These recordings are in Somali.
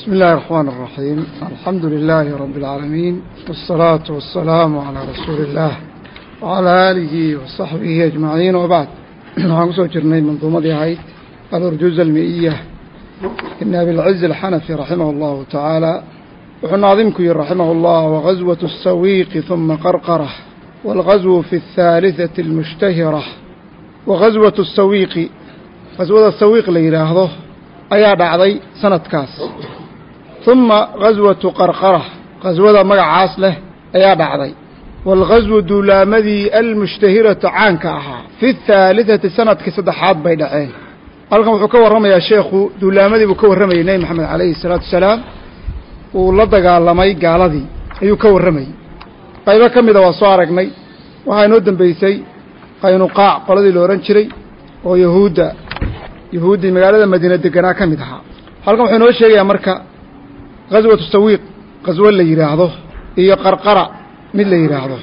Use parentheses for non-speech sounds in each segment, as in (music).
بسم الله الرحمن الرحيم الحمد لله رب العالمين والصلاة والسلام على رسول الله وعلى آله وصحبه أجمعين وبعد waxaan ku soo jirnay manduumadii ahayd alurjuز almiiya ibn abilciz alxanafi raximah اllahu tacaala wuxuu naadimku yihi raximah اllah wغaswaة الsawiiqi ثuma qarqarة wاlغasw fi الثaaliثaةi اlmushtahirة wغaswaة الsawiiqi gaswada sawiiq la yidhaahdo ayaa dhacday sanadkaas. ثuma gaswatu qarqara gaswada magacaas leh ayaa dhacday. waalgaswu duulaamadii almushtahiratu caanka ahaa fi haalihati sannadkii saddexaad bay dhaceen. Halkan wuxuu ka warramayaa sheekhu duulaamadii buu ka warramayay nebi maxamed calayhi salaatu wasalaam uu la dagaalamay gaaladii ayuu ka warramayey qaybo ka mida waa soo aragnay. Waxaa inoo dembeysay qaynuqaac qoladii la odhan jiray oo yahuudda yahuuddii magaalada madiina deganaa ka mid ahaa. Halkan wuxuu inoo sheegayaa marka gaswatu sawiiq gaswo la yidhaahdo iyo qarqara mid la yidhaahdo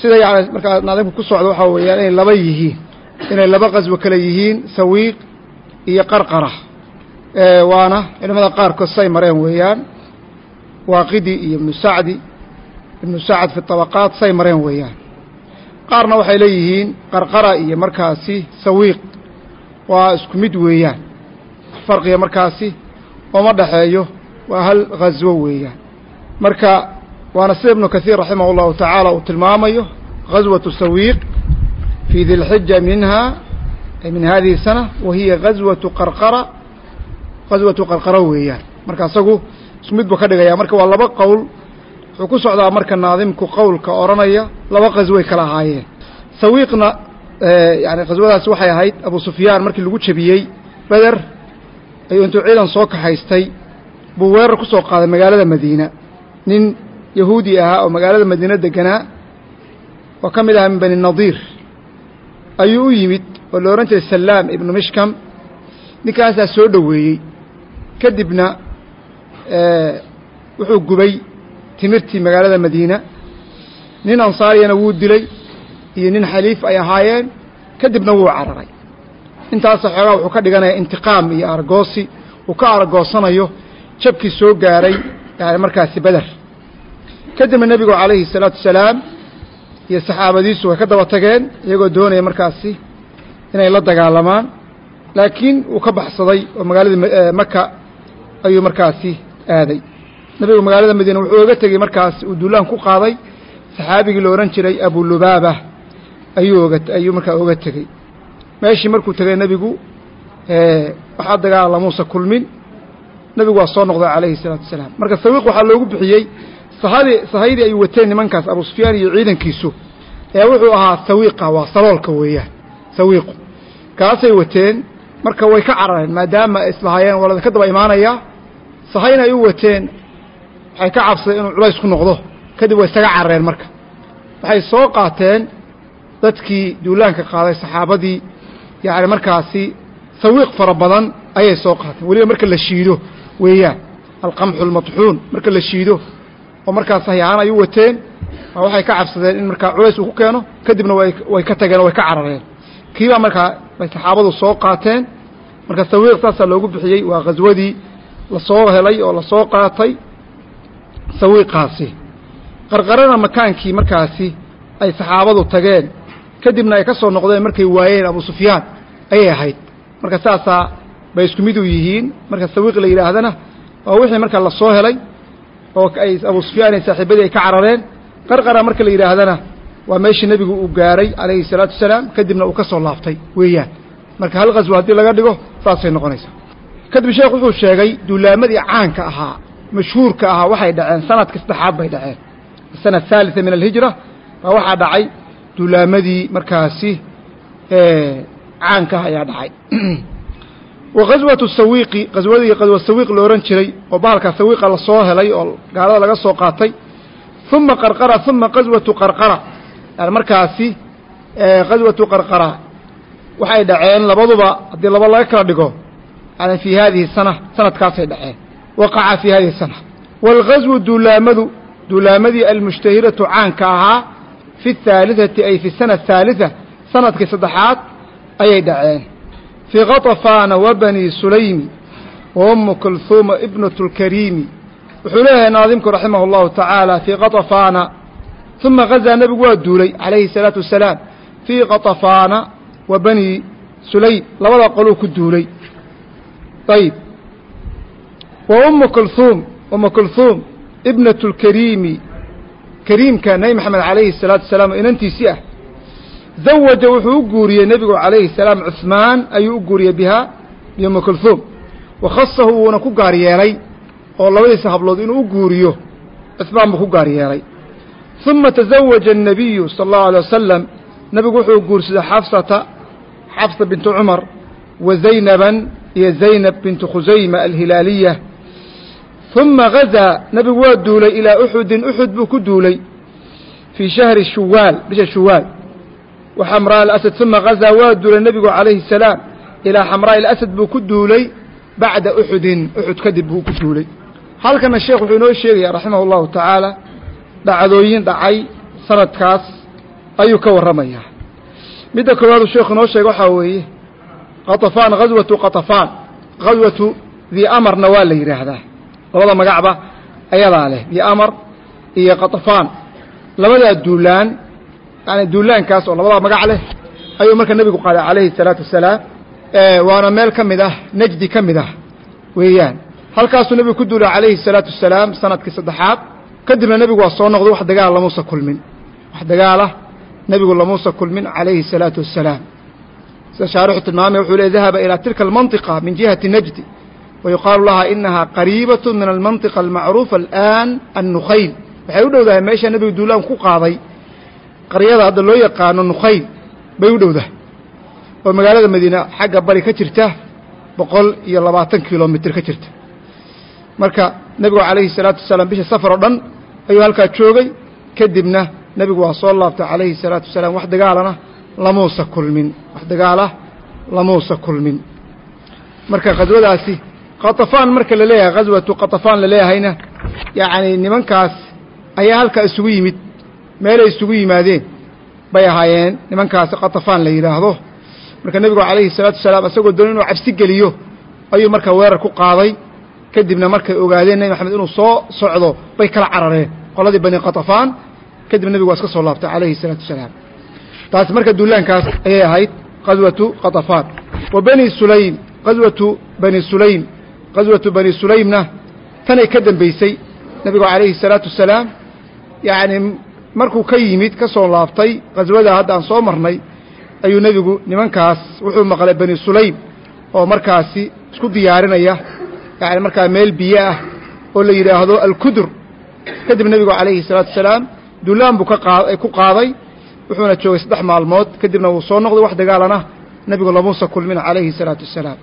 sida yani markaa naadimku ku socdo waxaa weeyaan inay laba yihiin. Inay laba qaswo kale yihiin sawiiq iyo qarqara. Waana culimada qaarkood say mareen weeyaan. Waaqidi iyo ibnu sacdi ibnu sacd fi طabaqaat say mareen weeyaan. Qaarna waxay leeyihiin qarqara iyo markaasi sawiiq. Waa isku mid weeyaan. Farqiga markaasi ooma dhexeeyo waa hal haswo weeyaan. Marka waana sida ibnu kahiir raximah اllahu tacaala uu tilmaamayo gaswaةu sawiiq fii di lxija minha min hadihi sana wa hiya qarqara gaswatu qarqara weeyaan. Marka asagu isku ka dhigaya marka waa laba qowl wuxuu ku socdaa marka naadimku qowlka odhanaya laba gasway kala ahaayeen. Sawiiqna yani gaswadaasi waxay ahayd abu sufyaan markii lagu jebiyey beder ayuu intuu ciidan soo kaxaystay buu weerar ku soo qaaday magaalada madiina. Nin yahuudi ahaa oo magaalada madiina deganaa oo ka mid ahaa min bani nadiir. Ayuu u yimid oo la odhan jiray salaam ibnu mishkam ninkaasaa soo dhoweeyey. Kadibna wuxuu gubay timirtii magaalada madiina. Nin ansaariyana wuu dilay iyo nin xaliif ay ahaayeen. Kadibna wuu cararay. Intaasa xoogaa wuxuu ka dhiganayaa intiqaam iyo argoosi. Uu ka argoosanayo jabkii soo gaaray yani markaasi beder kadibna nebigu calayhi الsalaatu wasalaam iyo saxaabadiisu way ka daba tageen iyagoo doonaya markaasi inay la dagaalamaan laakiin uu ka baxsaday oo magaaladii maka ayuu markaasi aaday. Nebigu magaalada madiina wuxuu oga tegey markaas uu duulaan ku qaaday saxaabigii la odhan jiray abulubaaba ayuu oga ayuu markaa oga tegey. Meeshii markuu tegay nebigu waxaa dagaalamuusa kulmin nebigu waa soo noqday calayhi الsalaatu wasalaam. Marka sawiiq waxaa loogu bixiyey sahadi sahaydii ay wateen nimankaas abu sufyaan iyo ciidankiisu. Ee wuxuu ahaa sawiiqa waa saloolka weeyaan sawiiqu kaasay wateen marka way ka carareen maadaama ay islahaayeen walada ka daba imaanaya sahayna ay u wateen waxay ka cabsadeen inuu culays ku noqdo kadib way isaga carareen marka. Waxay soo qaateen dadkii duulaanka qaaday saxaabadii yacni markaasi sawiiq fara badan ayay soo qaateen. Weliba marka la shiido weeyaan alqamxu almadxuun marka la shiido oo markaas sahyahaan ay u wateen waxay ka cabsadeen in markaa culays uu ku keeno kadibna way ka tageen oo way ka carareen. Kiibaa markaa bay saxaabadu soo qaateen. Marka sawiiq saasaa loogu bixiyey waa khaswadii la soo helay oo la soo qaatay sawiiqaasi. Qarqarana makaankii markaasi ay saxaabadu tageen kadibna ay ka soo noqdeen markay waayeen abu sufyaan ayay ahayd. Marka saasaa bay isku mid u yihiin. Marka sawiiq la yidhaahdana waa wixii marka la soo helay oo ay abu sufyaan iyo saaxiibadii ay ka carareen. Qarqara marka la yidhaahdana waa meeshii nebigu uu gaaray calayhi الsalaatu wasalaam kadibna uu ka soo laaftay weeyaan. Marka hal qaswo haddii laga dhigo saasay noqonaysaa. Kadib sheekh wuxuu sheegay duulaamadii caanka ahaa mashhuurka ahaa waxay dhaceen sanadka saddexaad bay dhaceen. Asana athaalita min alhijra baa waxaa dhacay duulaamadii markaasi caanka ayaa dhacay (clears throat) wa gaswatu sawiiqi gaswadii qaswa sawiiq la odhan jiray oo bahalka sawiiqa lasoo helay oo gaalada laga soo qaatay uma qarqara uma qaswatu qarqara yani markaasi qaswatu qarqara waxay dhaceen labaduba haddii laba laga kala dhigo yani fii hadihi sana sanadkaasay dhaceen waqaca fii hadihi sana wاlgaswu duulaamadu duulaamadii almushtahiratu caanka ahaa fi الثaaliثati ay fi sana الثaaliثa sanadkii saddexaad ayay dhaceen fii khaطafaana wa bani sulaymi wa ummu kulhuuma ibnatu lkariimi wuxuu leeyahay naadimku raximah اllahu tacaala fii qaطafaana uma gazaa nebigu waa duulay calayhi الsalaatu wasalaam fii qaطafaana wa bani sulaym labada qoluu ku duulay ayib wa ummu kulhuum ummu kulhuum ibnatu lkariimi kariimka nebi maxamed calayhi الsalaatu wasalaam oo inantiisii ah zawaja wuxuu u guuriyey nebigu calayhi الsalaam cuثmaan ayuu u guuriyey bihaa biummi kulhuum wa khasahu wuuna ku gaar yeelay oo labadiisa hablood inuu u guuriyo cuثmaan buu ku gaar yeelay ثuma taزawaja الnabiyu salى الlahu alيه wasalam nebigu wuxuu guursaday xafsata xafsa bintu cumar wa zaynaban iyo zaynab bintu khusayma alhilaaliya ثuma gazaa nebigu waa duulay ilaa uxudin uxud buu ku duulay fii shahri shuwaal bisha shuwaal wa xamraa alasad ثuma gazaa waa duulay nebigu calayhi الsalaam ilaa xamraa ilasad buu ku duulay bacda uxudin uxud kadib buu ku duulay halkana sheekh wuxuu inoo sheegaya raximah اllahu tacaala dhacdooyin dhacay sanadkaas ayuu ka warramayaa midda koowaadu sheekhu inoo sheega waxaa weeye qaطafaan ghaswatu qaطafaan ghaswatu dii amarna waa la yidhaahdaa labada magacba ayadaa leh dii amar iyo qaطafaan labadaa duulaan yani duulaankaas oo labadaa magac leh ayuu marka nebigu qaaday calayhi الsalaatu wasalaam waana meel ka mid ah najdi ka mid ah weeyaan halkaasuu nebigu ku duulay calayhi الsalaatu wasalaam sanadkii saddexaad kadibna nebigu waa soo noqday wax dagaala lamuusa kulmin wax dagaalah nebigu lamuusa kulmin calayhi الsalaatu wasalaam sida shaarixu tilmaamaya wuxuu le dahaba ilaa tilka almanطiqa min jihati najdi wa yuqaalu laha inaha qariibaة min almanطiqa almacruufa alآan annukhayl waxay u dhowdahay meesha nebigu duulaan ku qaaday qaryada hadda loo yaqaano nukhayn bay u dhowdahay oo magaalada madiine xagga bari ka jirta boqol iyo labaatan kilomitr ka jirta. Marka nebigu calayhi salaatu wasalaam bisha safar oo dhan ayuu halkaa joogay. Kadibna nebigu waa soo laabtay calayhi salaatu wasalaam wax dagaalana lamuusa kulmin. Wax dagaalah lamuusa kulmin. Marka khaswadaasi katafaan marka la leeyahay khaswatu katafaan yacni nimankaas ayaa halkaa isugu yimid meelay isugu yimaadeen. Bay ahaayeen. Nimankaasi katafaan la yidhaahdo marka nebigu calayhi salaatu wasalaam asagoo doon inuu cabsi geliyo ayuu marka weerar ku qaaday. Kadibna markay ogaadeen nebi maxamed inuu soo socdo bay kala carareen. Qoladii bani katafaan kadib nebigu waa iska soo laabtay calayhi salaatu wasalaam taasi marka duulaankaas ayay ahayd qaswatu katafaan wa bani sulaym qaswatu bani sulaym qaswatu bani sulaymna tanay ka dambaysay nebigu calayhi salaatu wasalaam yacni markuu ka yimid ka soo laaftay qhaswadaa hadda aan soo marnay ayuu nebigu nimankaas wuxuu maqlay bani sulaym oo markaasi isku diyaarinaya yacni markaa meel biyo ah oo la yidhaahdo alkudur kadib nebigu calayhi salaatu wasalaam dulaan buu ka qaad ku qaaday wuxuuna joogay saddex maalmood kadibna wuu soo noqday wax dagaalana nebigu lamuusa kulmin calayhi salaatu wasalaam.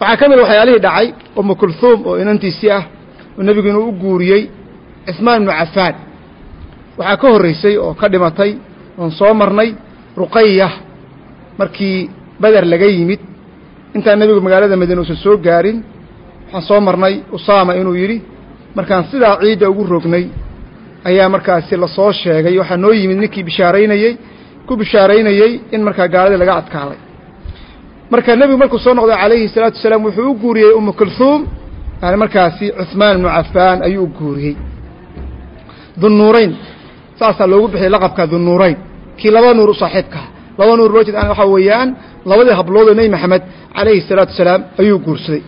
Waxaa ka mid waxyaalihii dhacay ummu kulhuum oo inantiisii ah oo nebigu inuu u guuriyey cismaan ibnu cafaan waxaa ka horraysay oo ka dhimatay oon soo marnay ruqaya markii beder laga yimid. Intaan nebigu magaalada madiine uusan soo gaarin waxaan soo marnay usaama inuu yidhi markaan sidaa ciidda ugu rognay ayaa markaasi la soo sheegay. Waxaa noo yimid ninkii bishaaraynayey ku bishaaraynayey in markaa gaaladii laga adkaaday marka nebigu markuu soo noqday calayhi salaatu wasalaam wuxuu u guuriyey umu kulhuum yani markaasi cuثmaan ibnu cafaan ayuu u guuriyey dunnuurayn saasaa loogu bixiyay laqabka dunuurayn kii laba nuur saaxiibka. Laba nuur loo jeeda waxaa weeyaan labadii habloodoo nebi maxamed calayhi salaatu wasalaam ayuu guursaday.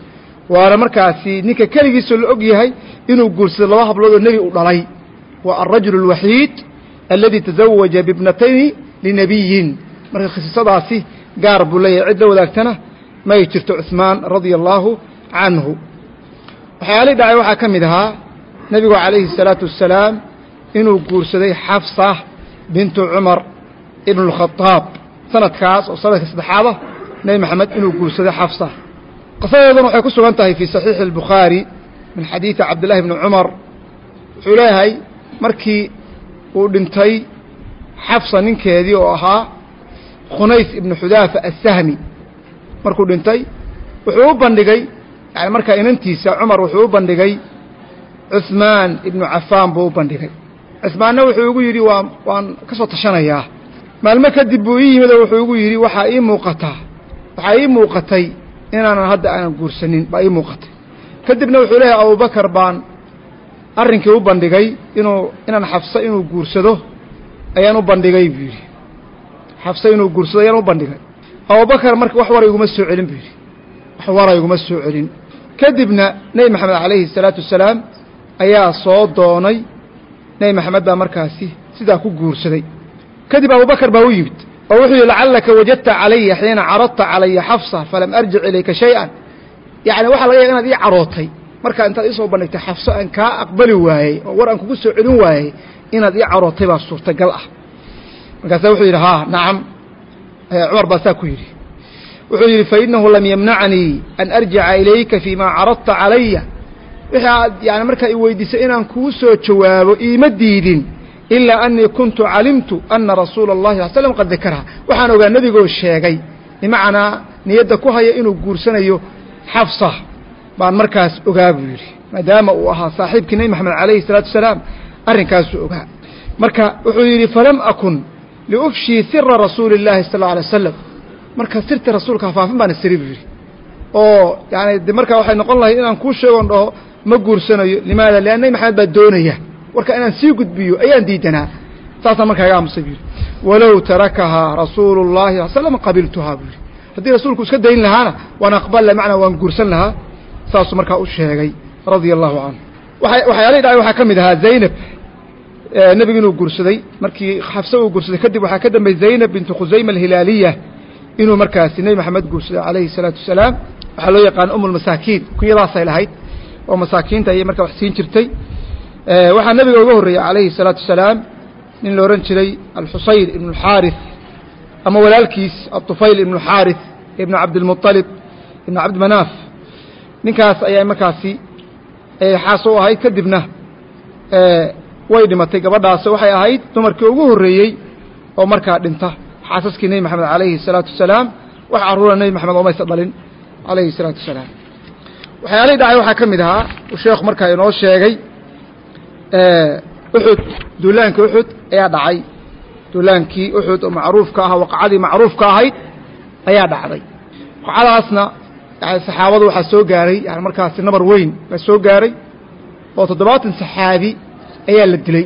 Waana markaasi ninka keligiisoo la og yahay inuu guursaday laba habloodoo nebi u dhalay. Waa alrajulu alwaxiid aladi tazawaja bibnatayni linabiyin marka khisiisadaasi gaar buu leeyahay cid la wadaagtana may jirto cusmaan radia allaahu canhu. Waxyaalihii dhacay waxaa ka mid ahaa nebigu calayhi salaatu wasalaam inuu guursaday xafsa bintu cumar ibn اlkhadaab sanadkaas oo sanadka saddexaada nebi maxamed inuu guursaday xafsa qisadeeduna waxay ku sugan tahay fii saxiixi اlbukhaari min xadiidi cabdillahi bni cumar wuxuu leeyahay markii uu dhintay xafsa ninkeedii oo ahaa khunays ibnu xudaafa assahmi markuu dhintay wuxuu u bandhigay yani markaa inantiisa cumar wuxuu u bandhigay cuثmaan ibnu cafaan buu u bandhigay cuثmaanna wuxuu igu yidhi waa waan ka soo tashanayaa. Maalmo kadib buu ii yimid oo wuxuu igu yidhi waxaa ii muuqataa waxaa ii muuqatay inaanan hadda aanan guursanin baa ii muuqatay. Kadibna wuxuu leeyahay abubakar baan arrinkii u bandhigay inuu inaan xafso inuu guursado ayaan u bandhigay buu yidhi. Xafso inuu guursado ayaan u bandhigay. Abubakar marka wax wara iguma soo celin buu yidhi. Wax wara iguma soo celin. Kadibna nebi maxamed calayhi salaatu wasalaam ayaa soo doonay nebi maxamed baa markaasi sidaa ku guursaday. Kadib abubakar baa u yimid oo wuxuu yidhi lacallaka wajadta calaya xiina caradta calaya xafsa falam arjic ilayka shay-an. Yacni waxaa laga yaga inaad ii carootay. Markaa intaad iisoo bandhigtay xafso aan kaa aqbali waayey oo war aan kugu soo celin waayey inaad ii carootay baa suurtagal ah. Markaasaa wuxuu yidhi haa nacam. Cumar baa saa ku yidhi. Wuxuu yidhi fainahu lam yamnacnii an arjica ilayka fii ma caradta calaya wixii aad yani markaa i weydiisay inaan kuu soo jawaabo iima diidin ilaa anii kuntu calimtu ana rasuula اllahi sal slam qad dakarha waxaan ogaa nebigoo sheegay bimacnaa niyadda ku haya inuu guursanayo xafsa baan markaas ogaa buu yidhi maadaama uu ahaa saaxiibkii nebi maxamed calayhi الsalaatu wasalaam arrinkaasuu ogaa marka wuxuu yidhi falam akun liufshii sira rasuuli اllahi sal اlه alay wasalam marka sirta rasuulka hafaafin baan isiri buu yidhi oo yani de markaa waxay noqon lahayd inaan kuu sheegon dhaho ma guursanayo limaada lian nebi maxamed baa doonaya warka inaan sii gudbiyo ayaan diidanaa saasaan markaa iga aamusay buu yidhi walow tarakahaa rasuulu اllahi sal slam qabiltuhaa buu yidhi haddii rasuulku iska dayn lahaana waan aqballa macnaa waan guursan lahaa saasuu markaa u sheegay radia allahu canhu waxyaalihii dhacay waxaa ka mid ahaa zaynab nebigu inuu guursaday markii xafse uu guursaday kadib waxaa ka dambeeyey zaynab bintu khusayma alhilaaliya inuu markaasi nebi maxamed guursaday calayhi الsalaatu wasalaam waxaa loo yaqaana um lmasaakiin kunyadaasay lahayd oo masaakiinta ayay markaa wax siin jirtay waxaa nebiga uga horreeyey calayhi الsalaatu wasalaam nin la odhan jiray alxusayr ibn اlxaarith ama walaalkiis aطufayl ibn اlxaarith ibn cabdilmuطalib ibn cabdimanaaf ninkaas ayaa markaasi xaas u ahayd kadibna way dhimatay gabadhaas waxay ahayd dumarkii ugu horreeyey oo markaa dhinta xaasaskii nebi maxamed calayhi الsalaatu wasalaam wax carruura nebi maxamed oomaysa dhalin calayhi الsalaatu wasalaam waxyaalihii dhacay waxaa ka mid ahaa uu sheekhu markaa inoo sheegay uxud duulaankii uxud ayaa dhacay. Duulaankii uxud oo macruufka ah waqacadii macruufka ahayd ayaa dhacday. Waqacadaasna yani saxaabadu waxaa soo gaaray yani markaasi nabar weyn baa soo gaaray oo toddobaatan saxaabi ayaa la dilay.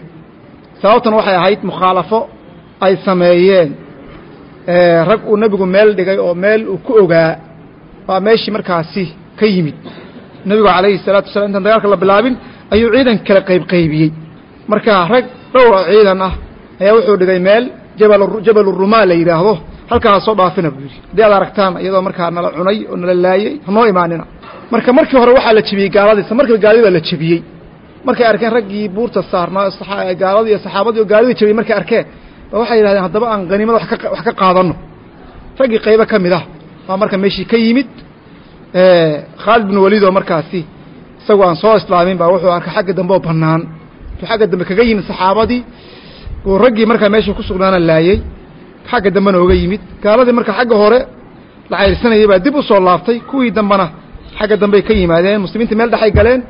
Sababtan waxay ahayd mukhaalafo ay sameeyeen. Rag uu nebigu meel dhigay oo meel uu ku ogaa waa meeshii markaasi ka yimid nebigu calayhi الsalaatu wasalaam intaan dagaalka la bilaabin ayuu ciidan kala qaybqaybiyey marka rag dhowr oo ciidan ah ayaa wuxuu dhigay meel jabal rumaa la yidhaahdo. Halkaa soo dhaafina buu yidhi. Haddii aad aragtaan iyadoo markaa nala cunay oo nala laayey hanoo imaanina. Marka markii hore waxaa la jebiyey gaaladiisa markiiba gaaladi baa la jebiyey. Markay arkeen raggii buurta saarnaa gaaladii saxaabadii oo gaaladii jebiyey markay arkeen waxay yidhahdeen haddaba aan haniimada wax ka qaadanno. Raggii qaybo ka mid ah baa marka meeshii ka yimid khaalid binu waliid oo markaasi isagoo aan soo islaamin baa wuxuu arkay xagga dambe oo bannaan intuu xagga dambe kaga yimid saxaabadii uu raggii markaa meesha ku sugnaana laayey xagga dambena oga yimid gaaladii marka xagga hore la cayrsanayay baa dib u soo laabtay kuwii dambena xagga dambey ka yimaadeen muslimiinta meel dhexay galeen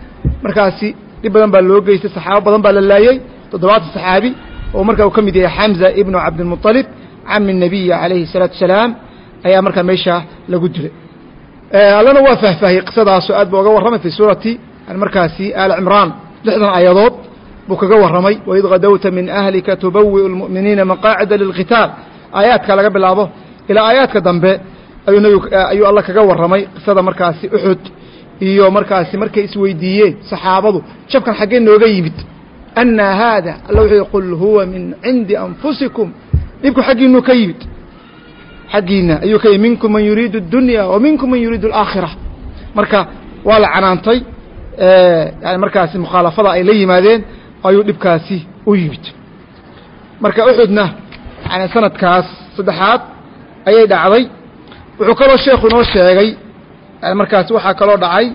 markaasi dhib badan baa loo geystay saxaabo badan baa la laayey toddobaatan saxaabi oo markaa uu ka mid yahay xamza ibnu cabdilmuطalib cami الnabiyi calayhi الsalaatu wasalaam ayaa markaa meesha lagu dilay allana waa faahfaahiyey qisadaasoo aad buu oga warramay fii suurati markaasi aal cimraan lixdan aayadood buu kaga warramay waid gadowta min ahlika tubawi'u اlmu'miniina maqaacida lilqitaal. Aayaadka laga bilaabo ilaa aayaadka dambe ayuu ayuu alla kaga warramay qisada markaasi uxud iyo markaasi markay isweydiiyeen saxaabadu. Jabkan xaggee nooga yimid anna haada alla wuxuu qul huwa min cindi anfusikum. Dhibku xaggiinuu ka yimid xaggiina ayuu ka yimid minkum man yuriidu اdunya wa minkum man yuriidu اlaakhira marka waa la canaantay yani markaasi mukhaalafada ay la yimaadeen ayuu dhibkaasi u yimid marka uxudna yani sanadkaas saddexaad ayay dhacday wuxuu kaloo sheekhu inoo sheegay yani markaasi waxaa kaloo dhacay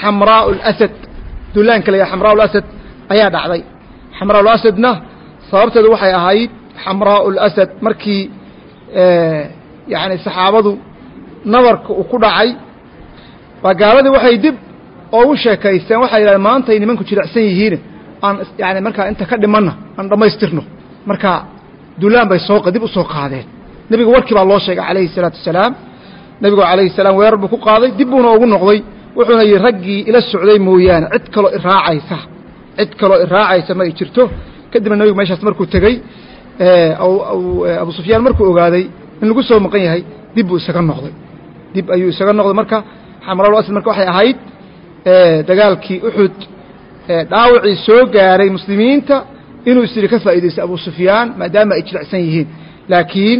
xamraa اlasad duulaanka la yahay xamraa اlasad ayaa dhacday xamraa اlasadna sababteedu waxay ahayd xamraa اlasad markii yani saxaabadu nabarka u ku dhacay baa gaaladii waxay dib oogu sheekaysteen waxay yidhahdeen maantay nimanku jiracsan yihiine aan yani markaa inta ka dhimanna aan dhammaystirno. Marka dulaan bay soo dib u soo qaadeen. Nebiga warkii baa loo sheegay calayhi salaatu wasalaam. Nebigu calayhi salaam weerar buu ku qaaday dib buuna ugu noqday. Wuxuuna yidhi raggii ila socday mooyaane cid kaloo iraacaysa cid kaloo iraacaysa ma ay jirto. Kadibna nebigu meeshaas markuu tegey abu sufyaan markuu ogaaday in lagu soo maqan yahay dib buu isaga noqday dib ayuu isaga noqday marka xamraul asad marka waxay ahayd dagaalkii uxud dhaawacii soo gaaray muslimiinta inuu is yidhi ka faa'iidaysto abu sufyaan maadaama ay jilicsan yihiin laakiin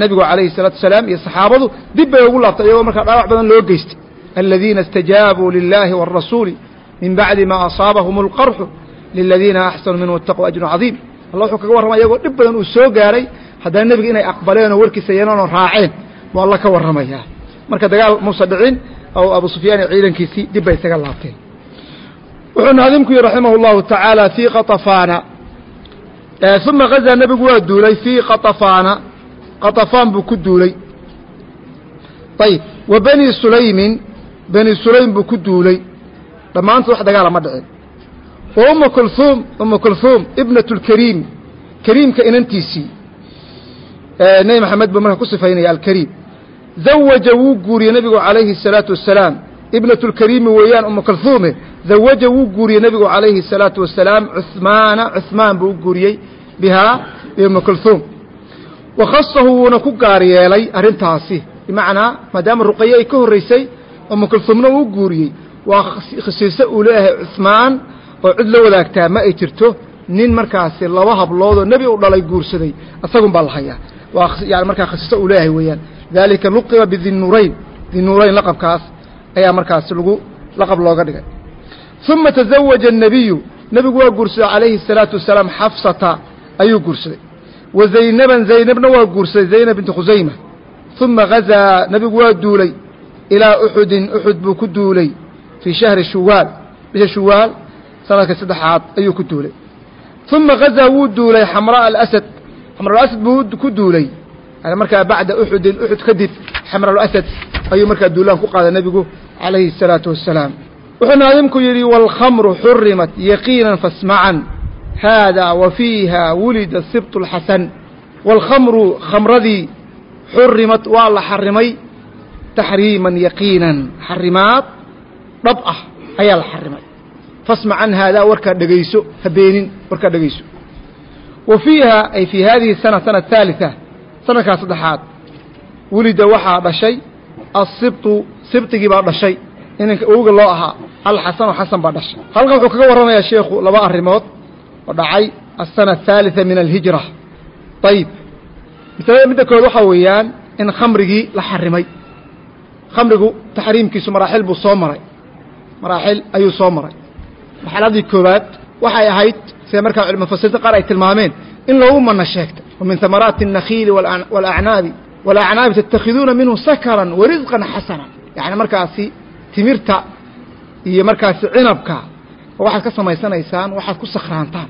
nebigu calayhi الsalaatu wasalaam iyo saxaabadu dib bay ugu laabtay iyagoo markaa dhaawac badan loo geystay aladiina اstajaabuu lilahi wاlrasuuli min bacdi ma asaabahum اlqarxu liladiina axsanuu minhu اtaquu ajru cadiim alla wuxuu kaga warramaya iyagoo dhib badan uu soo gaaray haddana nebiga inay aqbaleenoo warkiisa yeenoonoo raaceen buu alla ka warramayaa. Marka dagaal muusa dhicin oo abu sufyaan ciidankiisii dib bay isaga laabteen. Wuxuu naadimku yihi raximah اllahu tacaala fii qatafaana uma gazaa nebigu waa duulay fii qatafaana qatafaan buu ku duulay. Ayib wa beni sulaymin beni sulaym buu ku duulay. Dhammaantood wax dagaala ma dhicin. Wa umma kulhuum umma kulhuum ibnat اlkariim kariimka inantiisii nebi maxamed buu marka ku sifaynaya alkariim zawaja wuu guuriyey nebigu calayhi الsalaatu wasalaam ibnat اlkariimi weeyaan umma kulhuume zawaja wuu guuriyey nebigu calayhi الsalaatu wasalaam cuhmaana cuhmaan buu u guuriyey bihaa biumma kulhuum wa khasahu wuuna ku gaar yeelay arrintaasi bimacnaa maadaama ruqaye ay ka horraysay umma kulhuumna uu guuriyey waa khasiise uu leeyahay cuhmaan oo cid la wadaagtaa ma ay jirto nin markaasi laba habloodoo nebi u dhalay guursaday isagun baa la hayaa waa yani markaa khasiise uu leeyahay weeyaan daalika luqiba bidinuurayn dinuurayn laqabkaas ayaa markaasi lagu laqab looga dhigay uma tazawaja الnabiyu nebigu waa guursaday calayhi الsalaatu wasalaam xafsata ayuu guursaday wa zaynaban zaynabna waa guursaday zaynab binti khusayma uma gazaa nebigu waa duulay ilaa uxudin uxud buu ku duulay fii shahri shuwaal bisha shuwaal sanadka saddexaad ayuu ku duulay uma gazaa wuu duulay xamraa alasad xamraalasad buu ku duulay yani markaa bacda uxudin uxud kadib xamraalasad ayuu markaa duulaan ku qaaday nebigu calayhi الsalaatu wassalaam wuxuu naadimku yidhi wاlkhamru xurimat yaqiina fasmacan haada wa fiiha wulida sibt اlxasan wاlkhamru khamradii xurimat waa la xarimay taxriiman yaqiinan xarimaad dhab ah ayaa la xarimay fasmacan haadaa warkaa dhegayso habeenin warkaa dhegayso wa fiiha ay fii hadihi sana sana haaliثa sanadkaa saddexaad. Wulida waxaa dhashay asibtu sibtigii baa dhashay. Inanka awga loo ahaa alxasanu xasan baa dhashay. Halkan wuxuu kaga warramayaa sheekhu laba arrimood oo dhacay. Asana ahaaliثa min alhijra. Ayib masalada midda kood waxaa weeyaan in khamrigii la xarimay. Khamrigu taxriimkiisu maraaxil buu soo maray. Maraaxil ayuu soo maray. Marxaladii koowaad waxay ahayd sida markaa mufasiriinta qaar ay tilmaameen in loogu mana sheegtay wa min hamaraati الnakhiili wاlacnaabi wاlacnaabi tattakhiduuna minhu sakaran warisqan xasana yani markaasi timirta iyo markaasi cinabka waxaad ka samaysanaysaan waxaad ku sakraantaan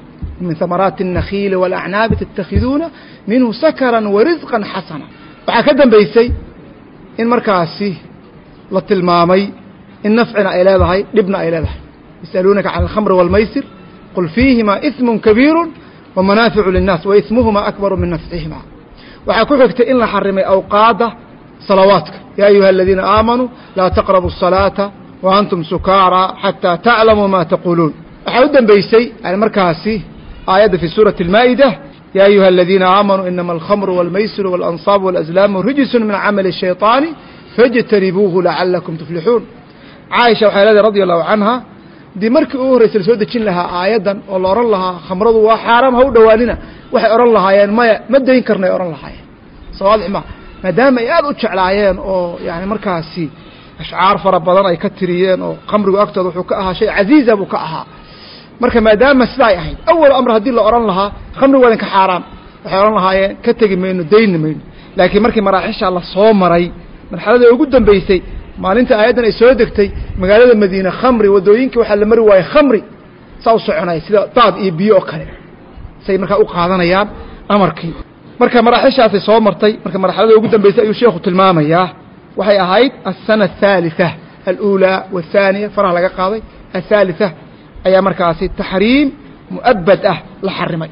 min hamaraati الnakhiili wاlacnaabi tattakhiduuna minhu sakaran warisqan xasana waxaa ka dambaysay in markaasi la tilmaamay in nafcina ay leedahay dhibna ay leedahay yasأaluunaka can alkhamri wاlmaysir qul fiihima ism kabiiru wamanaaficu linnaas waismuhuma akbaru min nafcihima waxaa ku xigtay in la xarimay awqaadda salawaadka ya ayuha aladiina aamanuu laa taqrabu الصalaaةa wa antum sukaara xataa taclamuu ma taquuluun waxaa u dembeysay yani markaasi aayadda fi suurati اlmaa'ida ya ayuha aladiina aamanuu inama alkhamru wاlmaysiru wاlansaabu wاlazlaamu rijisu min camali الshayطaani faاjtanibuuhu lacalakum tuflixuun caaisha waxay leedahay radi allahu canha dii markii ugu horreysa la soo dejin lahaa aayaddan oo la odhan lahaa khamradu waa xaaraam ha u dhowaanina. Waxay odhan lahaayeen maya ma dayn karnay odhan lahaayeen. Sawaadix ma maadaama ay aad u jeclaayeen oo yani markaasi ashcaar fara badan ay ka tiriyeen oo khamrigu agtooda wuxuu ka ahaa shay casiiza buu ka ahaa. Marka maadaama sidaay ahayd awal amr haddii la odhan lahaa khamrigu waa idinka xaaraam. Waxay odhan lahaayeen ka tegi mayno dayni mayno. Laakiin markii maraaxisha la soo maray marxaladii ugu dambeysay maalinta aayaddan ay soo degtay magaalada madiine khamri waddooyinkii waxaa la mari waayey khamri saa u soconaya sida daad iyo biyo oo kale say markaa u qaadanayaan amarkii marka maraaxishaasay soo martay marka marxalada ugu dambeysay ayuu sheekhu tilmaamayaa waxay ahayd asana aلثaaliثة alأuulى والثaaniya faraha laga qaaday aلثaaliثة ayaa markaasi taxriim mu'abad ah la xarimay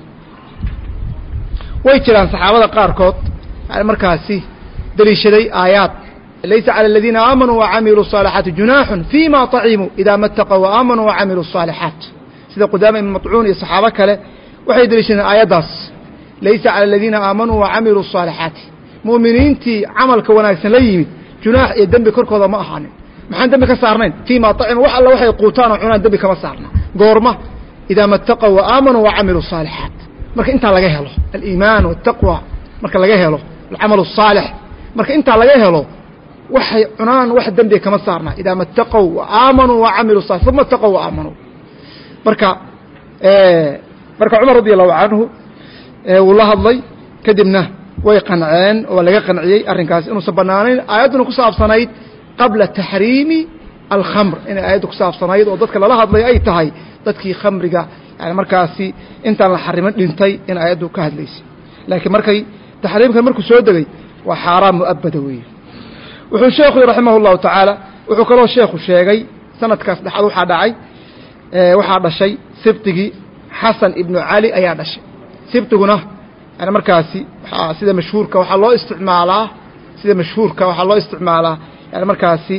way jiraan saxaabada qaarkood yani markaasi deliishaday aayaad laysa calى aladiina aamanuu wacamiluu الصaalixaati junaaxun fima طacimuu ida ma اtaqوا waaaamanuu wacamiluu الصaalixaat sida qudaama ibn maطcuun iyo saxaabo kale waxay deliishadeen aayaddaas laysa calى aladiina aamanuu wacamiluu الصaalixaati mu'miniintii camalka wanaagsan la yimid junaax iyo dembi korkooda ma ahaanin maxaan dembi ka saarnayn fima طacimuu wax alla waxay quutaan oo cunaan dembi kama saarna goorma idaa ma اtaqوا waaamanuu wacamiluu الصaalixaat marka intaa laga helo aliimaan والtaqwى marka laga helo alcamal الصaalix marka intaa laga helo waxay cunaan wax dembiga kama saarna. Idaa mataqow aamanuu wacamiluu sa uma taqow waamanuu marka eh, marka cumar radi allahu canhu eh, wuu la hadlay. Kadibna way qanceen oo laga qanciyey arrinkaas inuusan banaanayn aayadduna ku saabsanayd qabla taxriimi alkhamr. Inay aayadda ku saabsanayd oo dadka lala hadlay ay tahay dadkii khamriga yani markaasi intaan la xarimin dhintay in aayaddu ka hadlaysay laakiin markay taxriimkan markuu soo degay waa xaaraan mu'abada weeye wuxuu sheekhu raximah اllahu tacaala wuxuu kaloo sheekhu sheegay sanadkaas dhexaad waxaa dhacay waxaa dhashay sibtigii xasan ibnu cali ayaa dhashay. Sibtiguna yani markaasi waa sida mashhuurka waxaa loo isticmaalaa sida mashhuurka waxaa loo isticmaalaa yani markaasi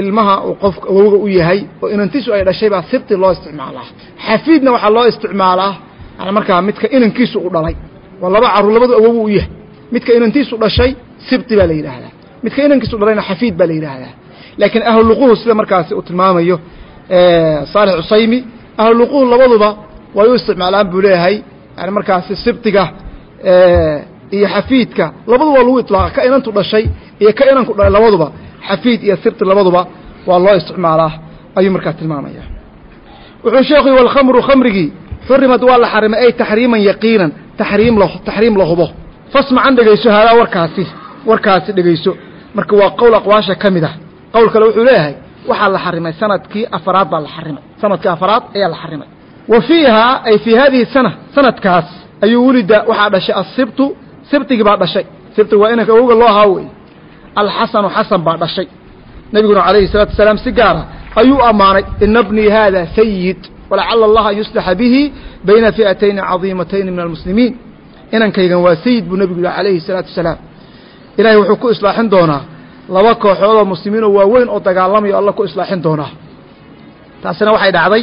ilmaha uu qofka awowga u yahay oo inantiisu ay dhashay baa sibti loo isticmaalaa. Xafiidna waxaa loo isticmaalaa yani markaa midka inankiisu u dhalay. Waa laba carruur labadu awogu u yahay. Midka inantiisu dhashay sibti baa la yidhaahdaa midka inankiisu dhalayna xafiid baa la yidhaahdaa. Laakiin ahluluquhu sida markaasi uu tilmaamayo saalix cusaymi ahluluquhu labaduba way u isticmaalaan buu leeyahay yani markaasi sibtiga iyo xafiidka. Labaduba lagu iطlaaqa ka inantu dhashay iyo ka inanku dhalay labaduba xafiid iyo sibti labaduba waa loo isticmaalaa ayuu markaa tilmaamaya wuxuu sheekhu yhi walkhamru khamrigii xurimad waa la xarimay ay taxriiman yaqiinan taxriim l taxriim la hubo. Fasmacan dhegayso haadaa warkaasi warkaasi dhegayso marka waa qowl aqwaasha ka mid ah. Qowl kale wuxuu leeyahay waxaa la xarimay sannadkii afaraad baa la xarimay. Sanadkii afaraad ayaa la xarimay. Wa fiihaa ay fii hadihi sana sanadkaas ayuu welida waxaa dhashay asibtu sibtigii baa dhashay. Sibtigu waa inanka awowga loo ahaa wey alxasanu xasan baa dhashay. Nebiguna calayhi salaatu wasalaam si gaara ayuu ammaanay ina bnii haada sayid walacala allaha an yuslixa bihi bayna fi'atayni cadiimatayni min almuslimiin inankaygan waa sayid buu nebigu yihi calayhi salaatu wasalaam ilahay wuxuu ku islaaxin doonaa. Laba kooxood oo muslimiinoo waaweyn oo dagaalamayo alla ku islaaxin doonaa. Taasina waxay dhacday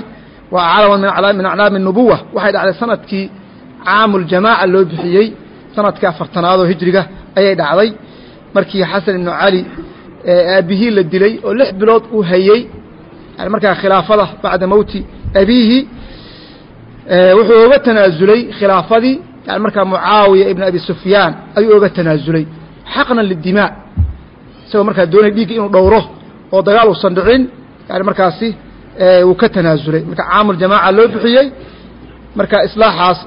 waa calaman min aclaami nubuwa waxay dhacday sannadkii caamuljamaaca loo bixiyey sannadkii afartanaad oo hijriga ayay dhacday. Markii xasan ibnu cali aabihii la dilay oo lix bilood uu hayey yani markaa khilaafada bacda mowti abiihi wuxuu oga tanaasulay khilaafadii. Yani markaa mucaawiya ibn abi sufyaan ayuu oga tanaasulay xaqnan lidimaa isagoo markaa doonay dhiigga inuu dhowro oo dagaal uusan dhicin yani markaasi wuu ka tanaasulay. Marka caamuljamaaca loo bixiyey marka islaaxaas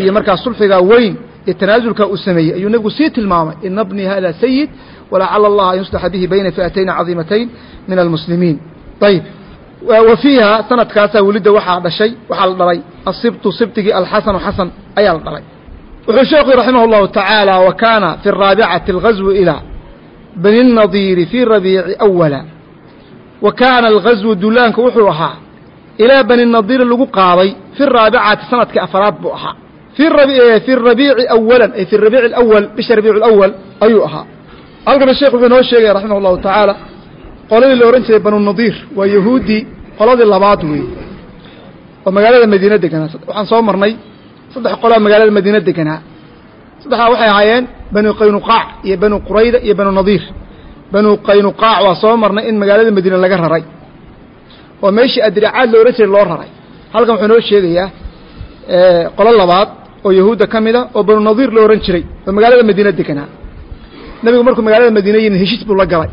iyo markaa sulxigaa weyn iyo tanaasulkaa uu sameeyey ayuu nebigu sii tilmaamay ina bnii hada sayid walacala allaha an yuslixa bihi bayna fi'atayn cadiimatayn min almuslimiin. Ayib wa fiiha sanadkaasaa welidda waxaa dhashay waxaa la dhalay asibtu sibtigii alxasanu xasan ayaa la dhalay wuxuu sheekhu raximah اllahu tacaala wa kaana fi raabicati algazwu ilaa bani الnadiiri fii rabiici awala wa kaana algazwu dulaanku wuxuu ahaa ilaa bani nadiiri lagu qaaday fi raabicati sanadkii afaraad buu ahaa fi rabiici awalan ay fi rabiici اawal bisha rabiic اawal ayuu ahaa halkana sheekh wuxuu inoo sheegaya raximah اllahu tacaala qoladii la ohan jiray banu nadiir waa yahuuddii qoladii labaad weeye oo magaalada madiine deganaa waxaan soo marnay saddex qolaa magaalada madiine deganaa saddexdaa waxay ahaayeen banu qaynuqaac iyo banu qurayda iyo banu nadiir. Banu qaynuqaac waa soo marnay in magaalada madiine laga raray. Oo meeshii adricaad la ohan jiray loo raray. Halkan wuxuu inoo sheegayaa qolo labaad oo yahuudda ka mida oo banu nadiir la ohan jiray oo magaalada madiine deganaa nebigu markuu magaalada madiine yimid heshiis buu la galay.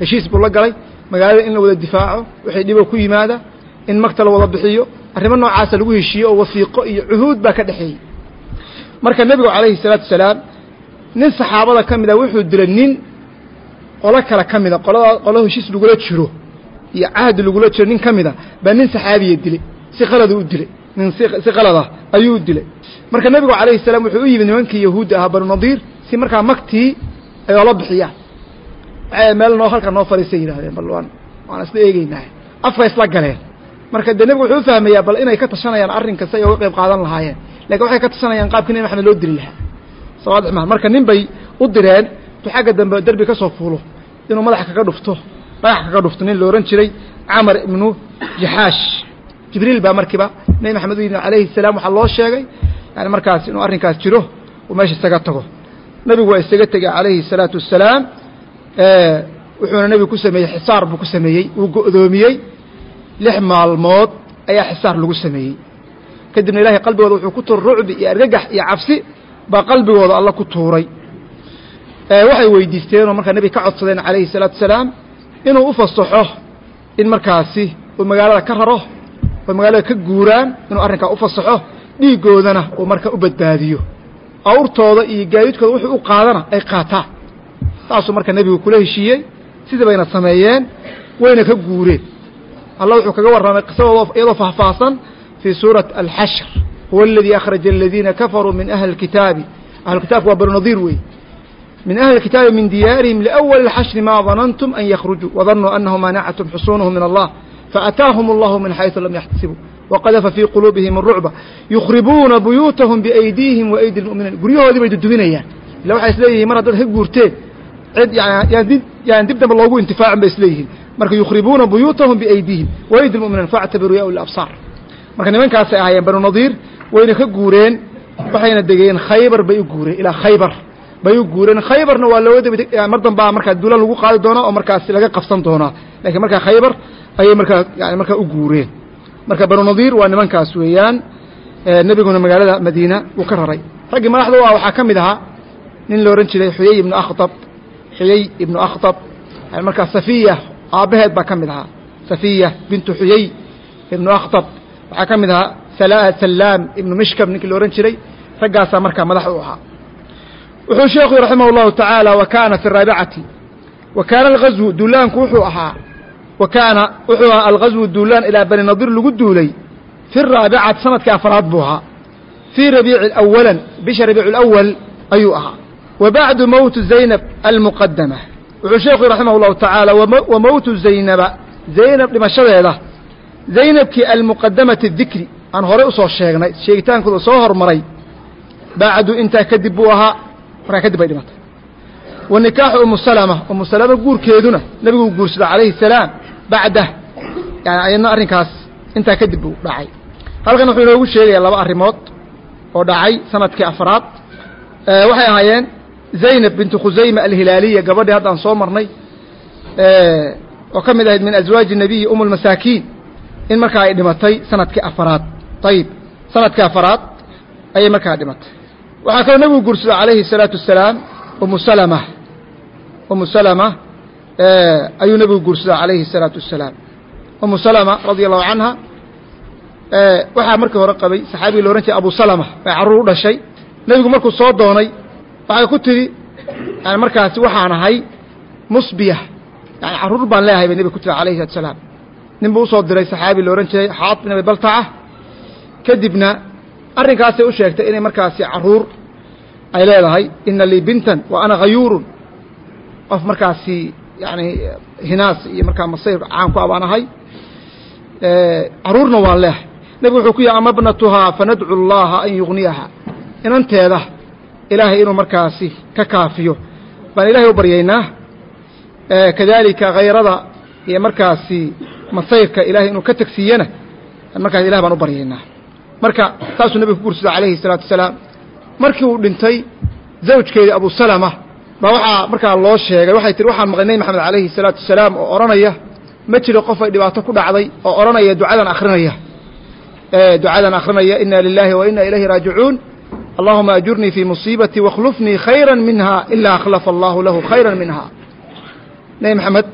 Heshiis buu la galay. Magaalada in la wada difaaco wixii dhibo ku yimaada in magta la wada bixiyo arrimo noocaasa lagu heshiiyo oo wasiiqo iyo cuhuud baa ka dhexeeyey. Marka nebigu calayhi salaatu wasalaam nin saxaabada ka mida wuxuu dilay nin qolo kale ka mida qolada qolo heshiis lagula jiro iyo cahdi lagula jiro nin ka mida baa nin saxaabiya dilay. Si qalada u dilay nin si qalada ayuu dilay. Marka nebigu calayhi salaam wuxuu u yimid nimankii yahuudda ahaa banu nadiir si markaa magtii ay oola bixiyaan. Meel noo halka noo fadhiisay yidhahdeen bal waan waan isla eegeynaa afka isla galeen marka dee nebigu wuxuu u fahmayaa bal inay ka tashanayaan arrin kasta ay uga qayb qaadan lahaayeen. Lakin waxay ka tashanayaan qaabkii nebi maxamed loo dili lahaa. Sawaadix maa marka nin bay u direen tu xagga dambe derbi ka soo fuulo inuu madaxa kaga dhufto dhagax kaga dhufto nin la ohan jiray camar ibnu jaxaash jibriil baa markiiba nebi maxamed u yidhi alayhi salaam waxaa loo sheegay. Yani markaas inuu arrinkaas jiro uu meesha isaga tago. Nebigu waa isaga tegey calayhi الsalaatu wassalaam wuxuuna nebigu ku sameeyey xisaar buu ku sameeyey uu go'doomiyey lix maalmood ayaa xisaar lagu sameeyey. Kadibna ilahay qalbigooda wuxuu ku tuuray rucbi iyo argagax iyo cabsi baa qalbigooda alla ku tuuray. Waxay weydiisteenoo markaa nebiga ka codsadeen calayhi الsalaatu wasalaam inuu u fasaxo in markaasi uu magaalada ka raro oo magaalada ka guuraan inuu arrinkaa u fasaxo dhiiggoodana uu markaa u badbaadiyo. Awrtooda iyo gaadiidkooda wuxuu u qaadana ay qaataan. Saasuu marka nebigu kula heshiiyey sidii bayna sameeyeen wayna ka guureen allah wuxuu kaga warramay qisadooda iyadoo faahfaahsan fii suurati alxashr huwa aladii akhraja aladiina kafaruu min ahli اlkitaabi ahlukitaabka waa banu nadiir wey min ahli اlkitaabi min diyaarihim liأwali اlxashri ma danantum an yakhrujuu wadanuu anahu maanacatum xusuunuhum min allah faataahum allahu min xayثu lam yaxtasibuu waqadafa fii quluubihim الrucba yukhribuuna buyuutahum biaydiihim waaydi اlmu'miniin guryahoodii bay duduminayaan illa waxay isleeyihiin mar haddaad ka guurteen cid yaan dib dambe loogu intifaacin bay isleeyihiin marka yukhribuuna buyuutahum biaydiihim waaydi اlmu'miniin faactabiruu ya uli absaar marka nimankaasay ahaayeen banu nadiir wayna ka guureen waxayna degeen khaybar bay u guureen ilaa khaybar. Bay u guureen khaybarna waa looga dab mar dambaa markaa dula lagu qaadi doonaa oo markaasi laga qabsan doonaa lakiin markaa khaybar ayay markaa yani markaa u guureen. Marka banu nadiir waa nimankaas weeyaan nebiguna magaalada madiina wuu ka raray. Raggii madaxda u ah waxaa ka mid ahaa nin la ohan jiray xuyey ibnu akhtab xuyey ibnu akhtab. Yani markaa safiya aabbaheed baa ka mid ahaa. Safiya bintu xuyey ibnu akhtab waxaa ka mid ahaa salaam ibnu mishkam ninkii la ohan jiray raggaasaa markaa madax u ahaa. Wuxuu sheekhu raximah اllahu tacaala wa kaana fi raabicati. Wa kaana algazwu duulaanku wuxuu ahaa wa kaana wuxuu ahaa algazwu duulaan ilaa bani nadiir lagu duulay fi raabicati sannadkii afraad buu ahaa. Fii rabiici awalan bisha rabiic اlawal ayuu ahaa. Wa bacdu mowtu zaynab almuqadama wuxuu sheekhu raximah اllahu tacaala wa mowtu zaynaba. Zaynab dhimashadeeda zaynabkii almuqadamati dikri aan horey u soo sheegnay sheegitaankooda soo hormaray bacdu intaa kadib buu ahaa markaa kadib bay dhimatay. Wa nikaaxu umu salama umu salama guurkeeduna nebiguu guursada calayhi salaam bacdah yani ayadna arrinkaas intaa kadib buu dhacay. Halkan wuxuu inoogu sheegayaa laba arrimood oo dhacay sannadkii afraad. Waxay ahaayeen zaynab bintu khusayma alhilaaliya gabadhii haddaan soo marnay oo ka mid ahayd min aswaaji nabiyi um lmasaakiin in markaa ay dhimatay sanadkii afaraad ayib sanadkii afaraad ayay markaa dhimatay waxaa kaloo nebigu guursada calayhi الsalaatu wasalaam umu salama umu salama ayuu nebigu guursadaa calayhi الsalaatu wasalaam umu salama radia allahu canha waxaa markii hore qabay saxaabiga la ohan jiray abu salama bay carruur u dhashay nebigu markuu soo doonay waxay ku tidhi yani markaasi waxaan ahay musbiya yani carruur baan leeyahay bay nebiga ku tiri alayhi wasalaam nin buu u soo diray saxaabi la ohan jiray xaad bin abi baltaca. Kadibna arrinkaasay u sheegtay inay markaasi carruur ay leedahay ina lii bintan wa ana hayuurun qof markaasi yani hinaas iyo markaa masayr caan ku abaan ahay. Carruurna waan leehay nebigu wuxuu ku yihi ama bnatuhaa fanadcu اllaha an yugniyaha inanteeda ilaahay inuu markaasi ka kaafiyo baan ilahay u baryaynaa kadalika hayrada iyo markaasi masayrka ilahay inuu ka tegsiiyana markaas ilah baan u baryaynaa marka saasuu nebigu ku guursada calayhi الsalaatu wasalaam markii uu dhintay zawjkeedii abu salama baa waxaa markaa loo sheegay waxay tihi waxaan maqlay nebi maxamed calayhi الsalaatu wasalaam oo odhanaya ma jiro qof ay dhibaato ku dhacday oo odhanaya ducadan akrinaya ducadan akrinaya ina lilahi wa ina ilayhi raajicuun allahuma ajurnii fii musiibatii wakhlufnii khayra minha ilaa akhlafa allahu lahu khayra minha. Nebi maxamed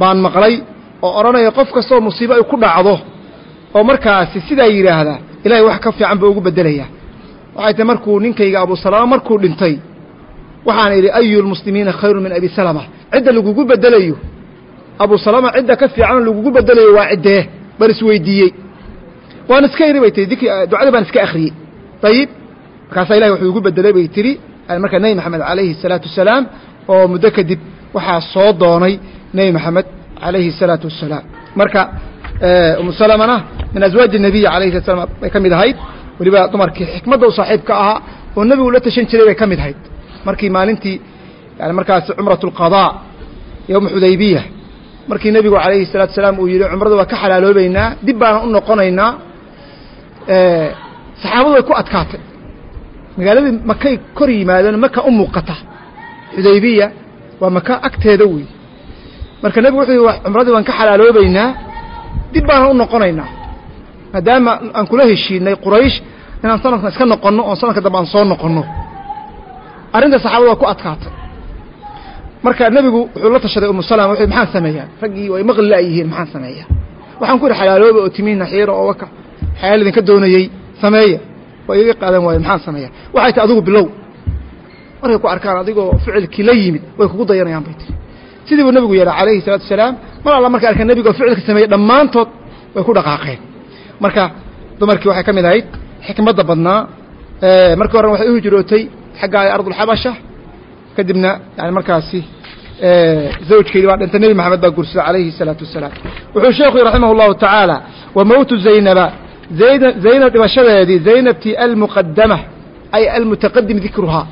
baan maqlay oo odhanaya qof kastaoo musiibo ay ku dhacdo oo markaasi sidaa yidhaahdaa ilahay wax ka fiican buu ugu beddelaya waxay tahay markuu ninkayga abu salama markuu dhintay waxaan idhi ayu lmuslimiina khayru min abi salama. Cidda lagugu beddelayo abu salama cidda ka fiicanoo lagugu beddelayo waa ciddee baan isweydiiyey waan iska idhi bay dikri ducadii baan iska akhriyey. Ayib markaasaa ilahay wuxuu igu beddelay bay tihi markaa nebi maxamed calayhi الsalaatu wasalaam oo muddo kadib waxaa soo doonay nebi maxamed calayhi الsalaatu wasalaam marka umu salamana min aswaaji الnabiy alayhi salat slam bay ka mid ahayd weliba dumarkii xikmadda u saaxiibka ahaa oo nebigu la tashan jiray bay ka mid ahayd markii maalintii yani markaasi cumraة اlqaضاء yowma xudaybiya markii nebigu calayhi salaatu salaam uu yidhi cumrada waa ka xalaaloobeynaa dib baana u noqonaynaa saxaabadu way ku adkaatay magaaladii makay kor yimaadeen maka u muuqata. Xudaybiya waa maka agteeda wey marka nebigu wuxuu yidhi cumradii waan ka xalaaloobeynaa dib baana u noqonaynaa. Maadaama aan kula heshiinay quraysh inaan sanadkan iska noqonno oon sanadka dambe aan soo noqonno. Arrinta saxaabada waa ku adkaatay. Marka nebigu wuxuu la tashaday umu salama wuxuu maxaan sameeyaa? Raggii way maqli la'yihiin maxaan sameeyaa? Waxaan ku yidhi xalaalooba oo timiina xiiro oo waka xalaal idinka doonayey sameeya waa igaga qaadan waaye maxaan sameeya waxay tahi adigu bilow. Markay ku arkaan adigoo ficilkii la yimid way kugu dayanayaan bay tihi sidii buu nebigu yeeha calayhi salaatu wasalaam mar alla markay arkeen nebigo ficilka sameeyey dhammaantood way ku dhaqaaqeen. Marka dumarkii waxay ka mid ahayd xikmadda badnaa markii horena waxay u hijrootay xagga ardulxabasha kadibna yani markaasi zawjkeedii baa dhintay nebi maxamed baa gursada calayhi salaatu wasalaam. Wuxuu sheekhu raximah اllahu tacaala wa mowtu zaynaba zaynab dhimashadeedii zaynabtii almuqadama ay almutaqadim dikruhaa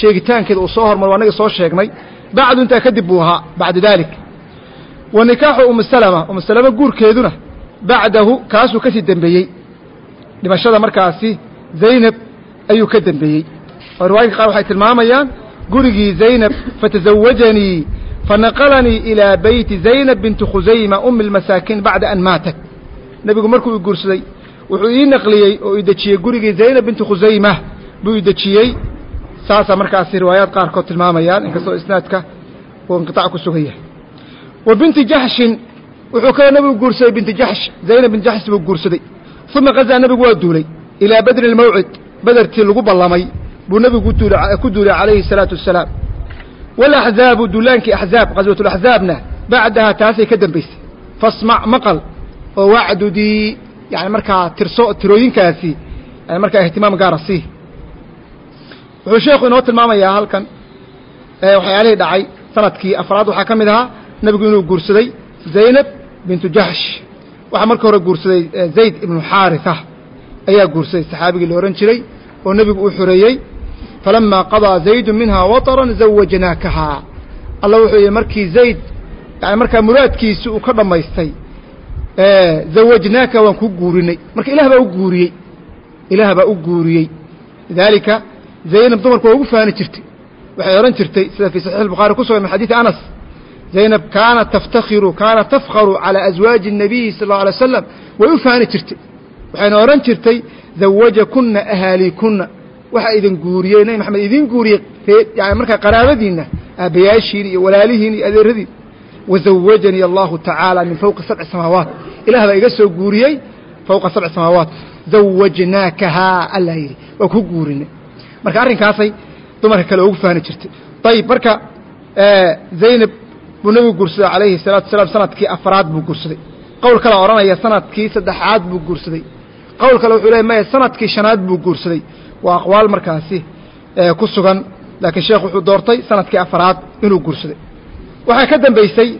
sheegitaankeeda uu soo hormaro anaga soo sheegnay bacdu intaa kadib buu ahaa bacda dalik wa nikaaxu umu salama umu salama guurkeeduna bacdahu kaasuu ka sii dhimashada markaasi zaynab ayuu ka dembeeyey oo riwaayinka qaar waxay tilmaamayaan gurigii zaynab fatazawajanii fanaqalanii ilaa beyti zaynab binti khusayma umi lmasaakiin bacda an maatat nebigu markuu i wuxuu ii naqliyey oo i gurigii zaynab binti khusayma buu i saasaa markaasi riwaayaad qaarkood tilmaamayaan inkastoo isnaadka uu inqitaac ku sugan yahay. Wa binti jaxshin wuxuu kaloo nabigu guursaday binti jaxsh zaynab binti jaxsh buu guursaday. Uma qazaa nabigu waa duulay. Ilaa badri almawcid badertii lagu ballamay buu nabigu ku duulay calayhi salaatu wasalaam walaxzaabu duulaankii axzaab qaswatulaxzaabna bacdahaa taasay ka dambaysay. Fasmac maqal oo wacdudii yani markaa tirso tirooyinkaasi markaa ihtimaam gaara sii. Wuxuu sheekhu inoo tilmaamayaa halkan waxyaalihii dhacay sannadkii afraad. Waxaa ka mid ahaa nebigu inuu guursaday zaynab bintu jaxsh waxaa marka hore guursaday zayd ibnu xaaritha ayaa guursaday saxaabigii la ohan jiray oo nebigu uu xoreeyey falamaa qadaa zaydu minhaa waطran zawajnaakahaa alla wuxuu yihi markii zayd yani markaa muraadkiisi uu ka dhammaystay zawajnaaka waan ku guurinay marka ilah baa u guuriyey ilaah baa u guuriyey lidaalika zaynab dumarku waa ugu faani jirtay waxay odhan jirtay sida fii saxiix الbukhaari ku sugan min xadiiثi anas zaynab kaanat taftakhiru kaanat tafkharu calى aswaaji الnabiyi sal اlه alay slam way u faani jirtay waxayna odhan jirtay zawajakuna ahaalikunna waxa idin guuriyey nebi maxamed idin guuriyey yani markaa qaraabadiinna aabbayaashiin iyo walaalihiin iyo adeeradiin wazawajanii allahu tacaala min fawqi sabci samaawaat ilah baa iga soo guuriyey fawqa sabci samaawaat. Zawajnaakahaa alla yidhi. Waa ku guurinay marka arrinkaasay dumarka kale ugu faani jirtay. Ayib marka zaynab buu nebigu guursaday calayhi الsalatu wasalaam sannadkii afraad buu guursaday. Qowl kale odhanaya sannadkii saddexaad buu guursaday. Qowl kale wuxuu leey maya sannadkii shanaad buu guursaday. Waa aqwaal markaasi ku sugan laakiin sheekh wuxuu doortay sannadkii afraad inuu guursaday. Waxaa ka dambaysay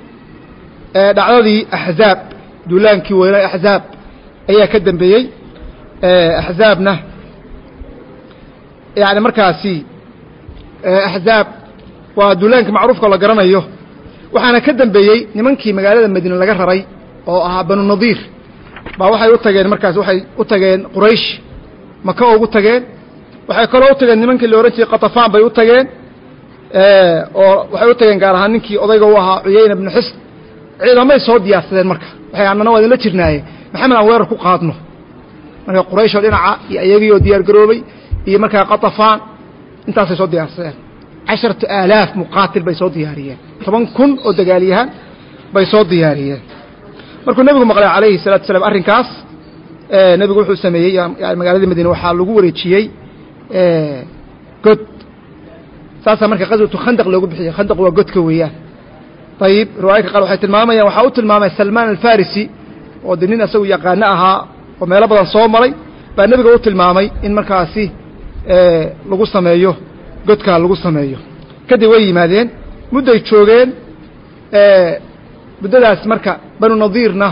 dhacdadii axzaab duulaankii weynaa axzaab ayaa ka dambeeyey axzaabna yani markaasi axzaab waa duulaankii macruufka la garanayo. Waxaana ka dambeeyey nimankii magaalada madiine laga raray oo ahaa banu nadiir. Baa waxay u tageen markaas waxay u tageen quraysh. Maka ugu tageen. Waxay kaloo u tageen nimankii la ohan jiray katafaan bay u tageen oo waxay u tageen gaar ahaan ninkii odayga u ahaa cuyayna bnu xisn ciidamay soo diyaarsadeen marka. Waxay annana waa idinla jirnaaye maxamed aan weerar ku qaadno. Marka quraysh oo dhinaca iyo ayagii oo diyaar garoobay iyo markaa katafaan intaasay soo diyaarsadeen casharatu aalaaf muqaatil bay soo diyaariyeen. Toban kun oo dagaalyahaan bay soo diyaariyeen. Markuu nebigu maqlay calayhi الsalatu wasalaam arrinkaas nebigu wuxuu sameeyey magaaladii madiine waxaa lagu wareejiyey god. Saasaa marka qaswatu khandaq loogu bixiyey. Khandaq waa godka weeyaan ayib riwaayadka qaar waxay tilmaamayaan waxaa u tilmaamay salmaan alfarisi oo de nin isagu yaqaano ahaa oo meelo badan soo maray baa nebiga u tilmaamay in markaasi lagu sameeyo godkaa lagu sameeyo. Kadib way yimaadeen mudday joogeen muddadaas marka banu nadiirna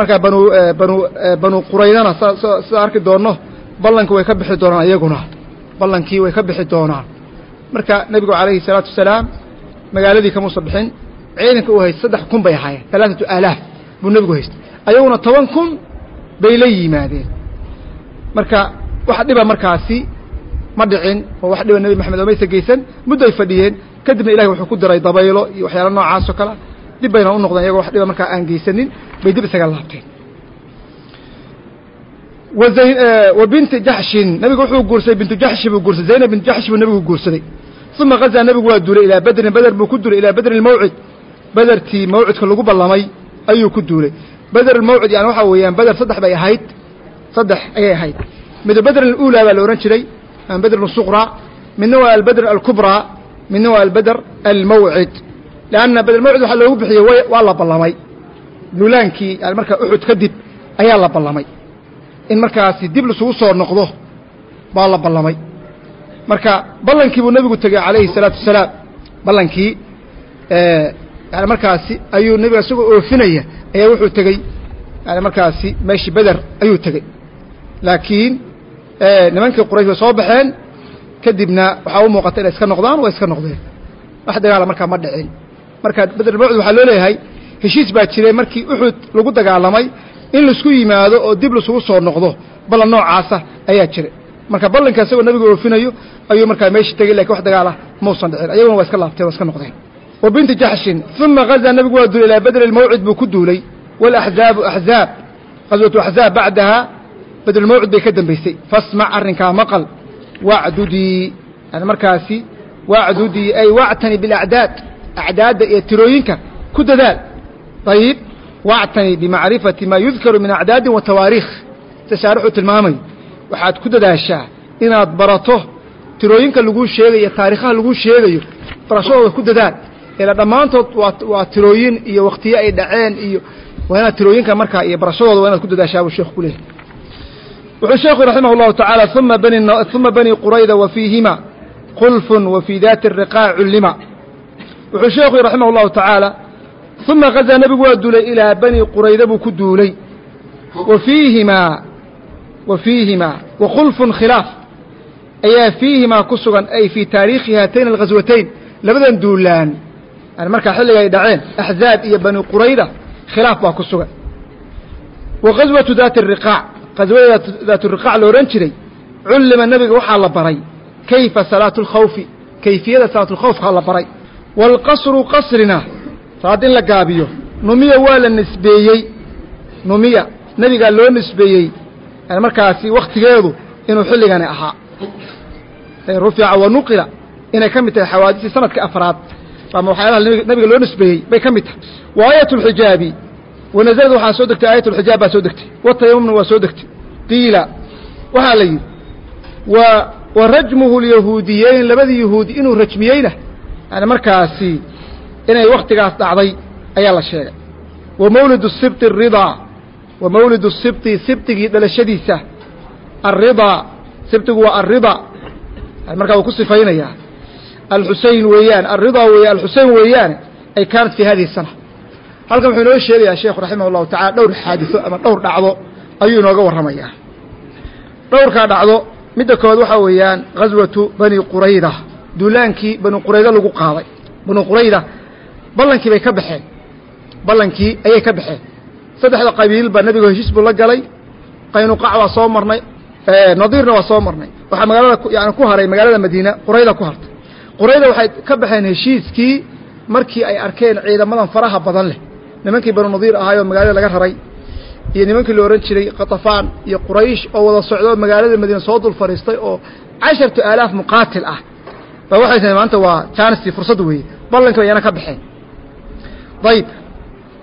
markaa banu banu banu quraydana sida arki doonno ballankii way ka bixi doonaan iyaguna. Ballankii way ka bixi doonaan. Marka nebigu calayhi الsalaatu wasalaam magaaladii kamuusa bixin ciidanka uu haysta saddex kun bay ahaayeen alaaatu aalaaf buu nebigu haystay. Ayaguna toban kun bay la yimaadeen. Marka wax dhiba markaasi ma dhicin oo wax dhiba nebi maxamed omaysa geysan muddo ay fadhiyeen kadibna ilahi wuxuu ku diray dabaylo iyo waxyaala noocaas oo kalea dib bayna u noqdeen iyagoo wax dhiba markaa aan geysanin bay dib isaga laabteen. Wa binti jaxshin nabigu wuxuu guursaday bintu jaxshi buu guursaday zaynab bintu jaxshi buu nebigu guursaday. Uma gazaa nebigu waa duulay ilaa bedrin beder buu ku duulay ilaa bedri lmawcid bedertii mawcidka lagu ballamay ayuu ku duulay. Beder almawcid yani waxaa weeyaan beder saddex bay ahayd saddex ayay ahayd. Mid bedr aluulaa baa la odhan jiray ama bedr suqraa midna waa albedr alkubraa midna waa albedr almawcid. Leanna bedr mawcid waxaa loogu bixiyey waa la ballamay. Duulaankii yani markaa uxud kadib ayaa la ballamay. In markaasi dib lasugu soo noqdo baa la ballamay. Marka ballankii buu nebigu tegey calayhi الsalaatu wasalaam. Ballankii yani markaasi ayuu nebiga isagoo oofinaya ayaa wuxuu tegey yani markaasi meeshii beder ayuu tegey laakiin nimankii quraysh way soo baxeen kadibna waxaa u muuqata inay iska noqdaan waa iska noqdeen. Wax dagaala markaa ma dhicin. Marka beder mawcid waxaa loo leeyahay heshiis baa jiray markii uxud lagu dagaalamay in la isku yimaado oo dib laisugu soo noqdo. Ballan noocaasa ayaa jira. Marka ballanka isagoo nabiga oofinayo ayuu markaa meeshii tegey laakiin wax dagaala mausan dhicin. Ayaguna waa iska laabteen waa iska noqdeen wa binti jaxshin uma gazaa nabigu waa duulay ilaa bedri lmawcid buu ku duulay walaxzaabu axzaab qaswatu axzaab bacdaha bedrulmawcid bay ka dambaysay fasmac arrinkaa maqal wacdudii yani markaasi wacdudii ay wactani bilacdaad acdaadda iyo tirooyinka ku dadaal. Ayib wactani bimacrifati maa yudkaru min acdaadin wa tawaariikh. Sida shaarixuu tilmaamayo waxaad ku dadaashaa inaad barato tirooyinka laguu sheegayo taarikhaha laguu sheegayo barashadooda ku dadaal ila dhammaantood waa waa tirooyin iyo wakhtiyo ay dhaceen iyo waa inaad tirooyinka markaa iyo barashadooda waa inaad ku dadaashaa buu sheekhu ku leeyahay wuxuu sheekhu raximah اllahu taعaalى uma bani uma bani qurayda wa fiihima qulfun wa fii daati الriqaa cullima wuxuu sheekhu yihi raximah اllahu taعaalى uma gazaa nebigu waa duulay ilaa bani qurayda buu ku duulay wa fiihimaa wa fiihimaa wa khulfun khilaaf ayaa fiihimaa ku sugan ay fii taariikhi haatayn alghaswatayn labadan duulaan yani markaa xilliga ay dhaceen axzaab iyo bani qurayda khilaaf baa ku sugan. Wa qaswatu daati riqaac qaswada daatu riqaac la odhan jiray cullima nebiga waxaa la baray kayfa salaatu اlkhawfi kayfiyada salaatulkhawfkaa la baray. Waalqasru qasrina salaad in la gaabiyo numiya waa la nisbeeyey numiya nebigaa loo nisbeeyey. Yani markaasi waktigeedu inuu xilligani ahaa. Rufica wa nuqila inay ka mid tahay xawaadisii sanadka afraad ama waxyaalaha nebiga loo nisbeeyey bay ka mid tahay. Wa aayat اlxijaabi wanazalad waxaa soo degtay aayat اlxijaab baa soo degtay. Watayamumna waa soo degtay. Qiila waxaa la yidhi wa wa rajmuhu lyahuudiyeyn labadii yahuudi inuu rajmiyeyna yani markaasi inay wakhtigaas dhacday ayaa la sheegay. Wa mawlidu sibti aridaa wa mawlidu sibti sibtigii dhalashadiisa alridaa sibtigu waa yani markaa wuu ku sifaynayaa alxuseyn weeyaan alridaa weeye alxuseyn weeyaane ay kaanat fii hadihi sana halkan wuxuu inoo sheegayaa sheekhu raximah اllahu tacala dhowr xaadiso ama dhowr dhacdo ayuu inooga warramayaa. Dhowrkaa dhacdo midda kood waxaa weeyaan ghaswatu bani qurayda duulaankii bani qurayda lagu qaaday. Bani qurayda ballankii bay ka baxeen. Ballankii ayay ka baxeen. Saddexda qabiil baa nebigu heshiis la galay. Qaynuqac waa soo marnay nadiirna waa soo marnay. Waxaa magaalada yani ku haray magaalada madiina qurayda ku hartay qurayda waxay ka baxeen heshiiskii markii ay arkeen ciidamadan faraha badan leh. Nimankii banu nadiir ahaayoo magaalada laga raray iyo nimankii la odhan jiray katafaan iyo quraysh oo wada socdo magaalada madiina soo dul fadhiistay oo cashartu aalaaf muqaatil ah. Ba waxay tahay maanta waa jansi fursad weeye ballankii bayana ka baxeen. Dayib.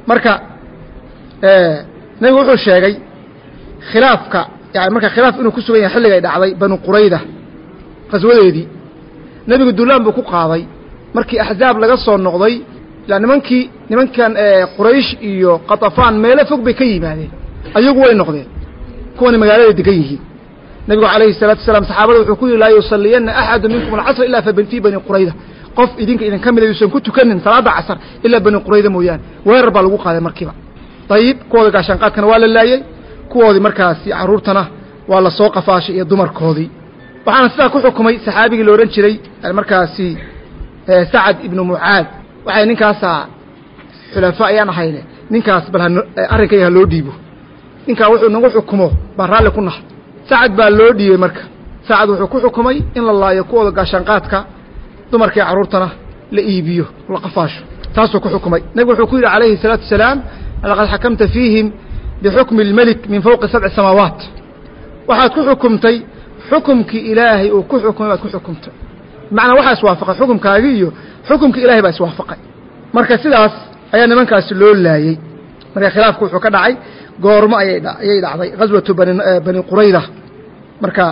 Marka nebigu wuxuu sheegay khilaafka yani marka khilaaf inuu ku sugan yahay xilligay dhacday banu qurayda qaswadeedii nebigu dulaan buu ku qaaday. Markii axzaab laga soo noqday ilaa nimankii nimankan quraysh iyo katafaan meelo fog bay ka yimaadeen. Ayagu way noqdeen. Kuwani magaalada degan yihiin. Nebigu calayhi الsalatu wasalaam saxaabada wuxuu ku yihi laa yusaliyana axadu minkum alcasr ila fii bani qurayda qof idinka idin ka mida yuusan ku tukanin salaada casar ilaa bani qurayda mooyaane. Weerar baa lagu qaaday markiiba. Dayib kuwooda gaashaanqaadkana waa la laayey kuwoodii markaasi carruurtana waa la soo qafaashay iyo dumarkoodii waxaana sidaa ku xukumay saxaabigii la odhan jiray markaasi sacad ibnu mucaad. Waxay ninkaasaa xulafaa ayaan ahayne. Ninkaas bal arrinkayaga haloo dhiibo. Ninkaa wuxuu nagu xukumo baan raalli ku nahay. Sacad baa loo dhiibay marka. Sacad wuxuu ku xukumay in la laayo kuwooda gaashaanqaadka dumarkaiyo carruurtana la iibiyo la qafaasho. Taasuu ku xukumay. Nebigu wuxuu ku yidhi calayhi salaatu wasalaam laqad xakamta fiihim bixukmi اlmelik min fowqi sabci samaawaat. Waxaad ku xukumtay xukumkii ilaahay uu ku xukumay baad ku xukumtay. Bimacnaa waxaa iswaafaqay xukumkaagii iyo xukumkii ilahay baa iswaafaqay. Marka sidaas ayaa nimankaasi loo laayey marka khilaafku wuxuu ka dhacay goormo ayay dhacday. Ghaswatu bani qurayda marka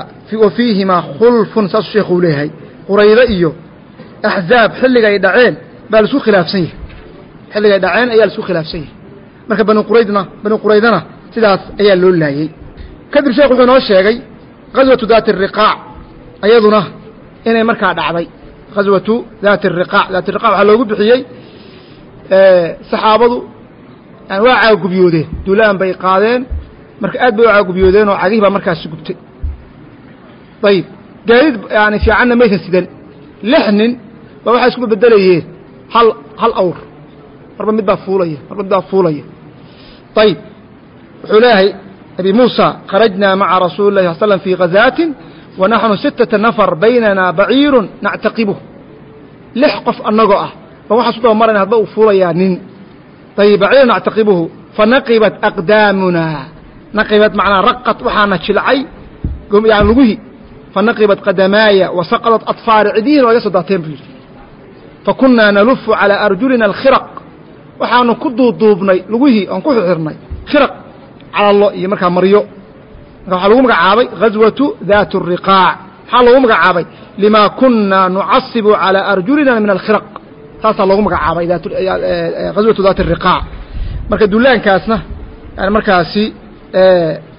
wa fiihimaa khulfun saasuu sheekhu leeyahay. Quraydo iyo axzaab xilliga ay dhaceen baa la isku khilaafsan yahay. Xilliga ay dhaceen ayaa la isku khilaafsan yahay. Marka bani quraydna bani quraydana sidaas ayaa loo laayey kadib sheekh wuxuu inoo sheegay gaswatu daati riqaac ayaduna inay markaa dhacday. Gaswatu daati riqaac daati riqaac waxaa loogu bixiyey saxaabadu waa caagubyoodeen. Duulaan bay qaadeen. Marka aad bay u caagubyoodeen oo cagihii baa markaasi gubtay. Ayib. Gaadiid yani fiicanna maysan sidan lix nin baa waxay isku bedelayeen hal hal awr. Marba mid baa fuulaya marba mid baa fuulaya. Ayib. Wuxuu leeyahay abi muusa kharajnaa maca rasuuli lah sal slm fii khazaatin wa naxnu sittata nafar baynana baciirun nactaqibuh lix qof annagoo ah. Ba waxaa su daba marayna hadba uu fuulayaa nin. Ayib baciirun nactaqibuhu fanaqibat aqdaamuna naqibat macnaa raqat waxaana jilcay yani luguhi. Fanaqibat qadamaaya wasaqadat adfaari cidihiina waa iga soo daateen buu yidhi. Fakunnaa nalufu calaa arjulina alkhiraq. Waxaanu ku duuduubnay lugihii oon ku xirxirnay. Khiraq calalo iyo markaa maryo marka waxaa lagu magacaabay ghaswatu daat الriqaac maxaa loogu magacaabay limaa kunaa nucasibu calىa arjulina min alkhiraq taasaa loogu magacaabay ghaswatu daat الriqaac marka duulaankaasna yani markaasi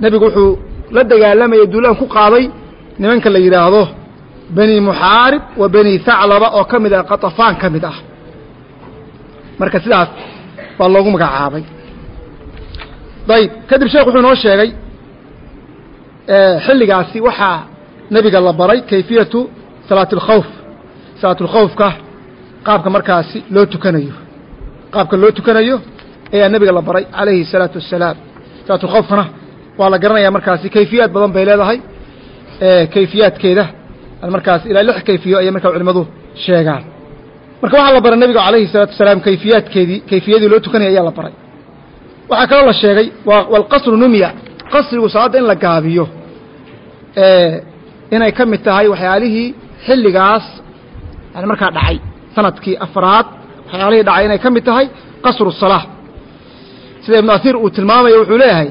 nebigu wuxuu la dagaalamayay duulaan ku qaaday nimanka la yidhaahdo beni muxaarib wa beni haclaba oo ka mid ah qaطafaan ka mid ah marka sidaas baa loogu magacaabay ayb kadib sheekh wuxuu inoo sheegay xilligaasi waxaa nebiga la baray kayfiyatu salaat اlkhawf salaat اlkhawfka qaabka markaasi loo tukanayo qaabka loo tukanayo ayaa nebiga la baray calayhi الsalaatu wassalaam salaat اlkhawfkana waa la garanaya markaasi kayfiyaad badan bay leedahay kayfiyaadkeeda markaas ilaa lix kayfiyo ayay markaa culimadu sheegaan marka waxaa la baray nebiga calayhi الsalaatu wasalaam kayfiyaadkeedii kayfiyadii loo tukanaya ayaa la baray waxaa kaloo la sheegay waalqasru numya qasrigu salaadda in la gaabiyo inay ka mid tahay waxyaalihii xilligaas yani markaa dhacay sannadkii afraad waxyaalihii dhacay inay ka mid tahay qasru salaa sida ibnu asiir uu tilmaamaya wuxuu leeyahay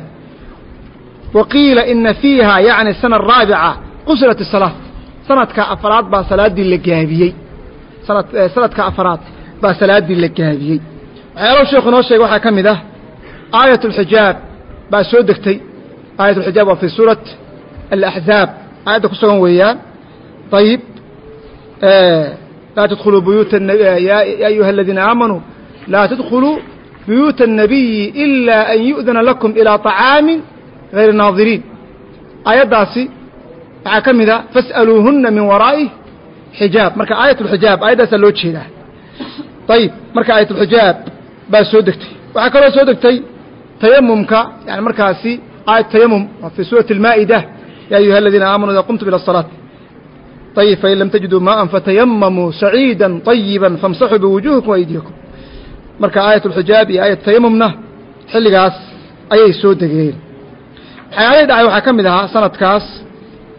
waqiila ina fiiha yacni sana araabica qusrat salaa sanadka afraad baa salaaddii la gaabiyey. Sanadka afraad baa salaaddii la gaabiyey. Waxyaalahuu sheekhu inoo sheegay waxaa ka mid ah aayat اlxijaab baa soo degtay aayat اlxijaab waa fi suurat alaxzaab aayadda ku sugan weeyaan ayib laa tadkhuluu buyuuta ya ayuha aladiina aamanuu laa tadkhuluu buyuuta الnabiyi ila an yu'dana lakum ilىa طacaamin غayri naadiriin aayaddaasi waxaa ka mid a fas'aluuhuna min waraa'i xijaab marka aayat اlxijaab aayaddaasaa loo jeedaa ayib marka aayat اlxijaab baa soo degtay waxaa kaloo soo degtay tayamumka yani markaasi aayat tayamum fi suurati اlmaa'ida ya ayuha aladiina aamanuu ida qumtum ilى الصalaaة ayib fain lam tajiduu maءan fatayamamuu saciida طayiba famsaxuu biwujuhikum وaydiyakum marka aayat اlxijaab iyo aayat tayamumna xilligaas ayay soo degeen waxyaalihii dhacay waxaa ka mid ahaa sanadkaas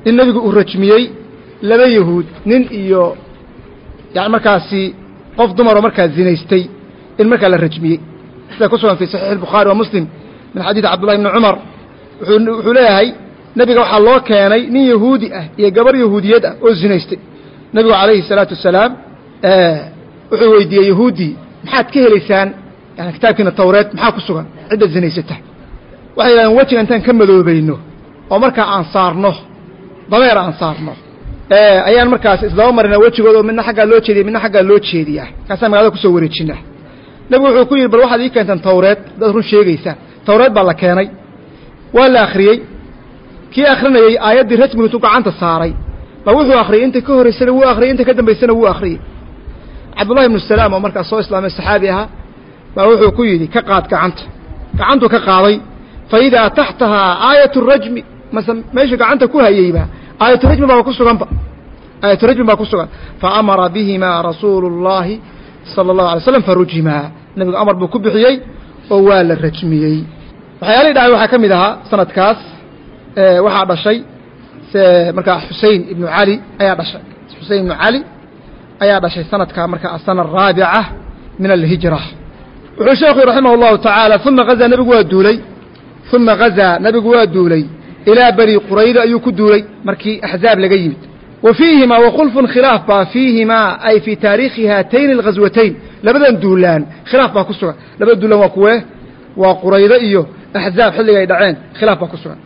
in nebigu uu rajmiyey laba yahuud nin iyo yani markaasi qof dumaroo markaa zinaystay in markaa la rajmiyey sida ku sugan fi saxiix الbukhaari wa muslim min xadiid cabdullahi bni cumar wuxuu leeyahay nebiga waxaa loo keenay nin yahuudi ah iyo gabar yahuudiyad ah oo zinaystay nebigu calayhi الsalaatu wasalaam wuxuu weydiiyey yahuuddii maxaad ka helaysaan yani kitaabkiina tawreed maxaa ku sugan cidda zinaysata waxay yidhahdeen wejiga intaan ka madoobayno oo markaa aan saarno dameer aan saarno ayaan markaas isdaba marina wejigooda midna xaggaa loo jeediya midna xaggaa loo jeediyaa kaasaan magaalada kusoo wareejinaa nebigu wuxuu ku yidhi bal waxaad ii keentaan tawreed dad run sheegaysaan tawreed baa la keenay waa la akhriyey kii akhrinayey aayaddii rajmigu intuu gacanta saaray ba wuxuu akhriyey inta ka horraysana wuu akhriyey inta ka dambaysana wuu akhriyey cabdullahi ibnu salaam oo markaas soo islaamay saxaabi ahaa baa wuxuu ku yidhi ka qaad gacanta gacantuu ka qaaday fa idaa taxtahaa aayatu rajmi mase meesha gacanta ku hayeyba aayatu rajmi baaba ku suganba aayatu rajmi baa ku sugan fa amara bihimaa rasuulu اllahi salى الlahu alay slam farujimaa nebigu amar buu ku bixiyey oo waa la rajmiyey waxyaalihii dhacay waxaa ka mid ahaa sanadkaas waxaa dhashay markaa xusein ibnu cali ayaa dhashay. Xusein ibnu cali ayaa dhashay sanadkaa marka asana araabica min alhijra. Wuxuu sheekhu raximah اllahu tacaala uma hazaa nebigu waa duulay. Uma hazaa nebigu waa duulay. Ilaa bani qurayda ayuu ku duulay. Markii axzaab laga yimid. Wa fiihimaa wakhulfun khilaaf baa fiihimaa ay fii taariikhi haatayni alghaswatayn labadan duulaan khilaaf baa ku sugan. Labada duulaan waa kuwee waa quraydo iyo axzaab xilliga dhaceen khilaaf baa ku sugan.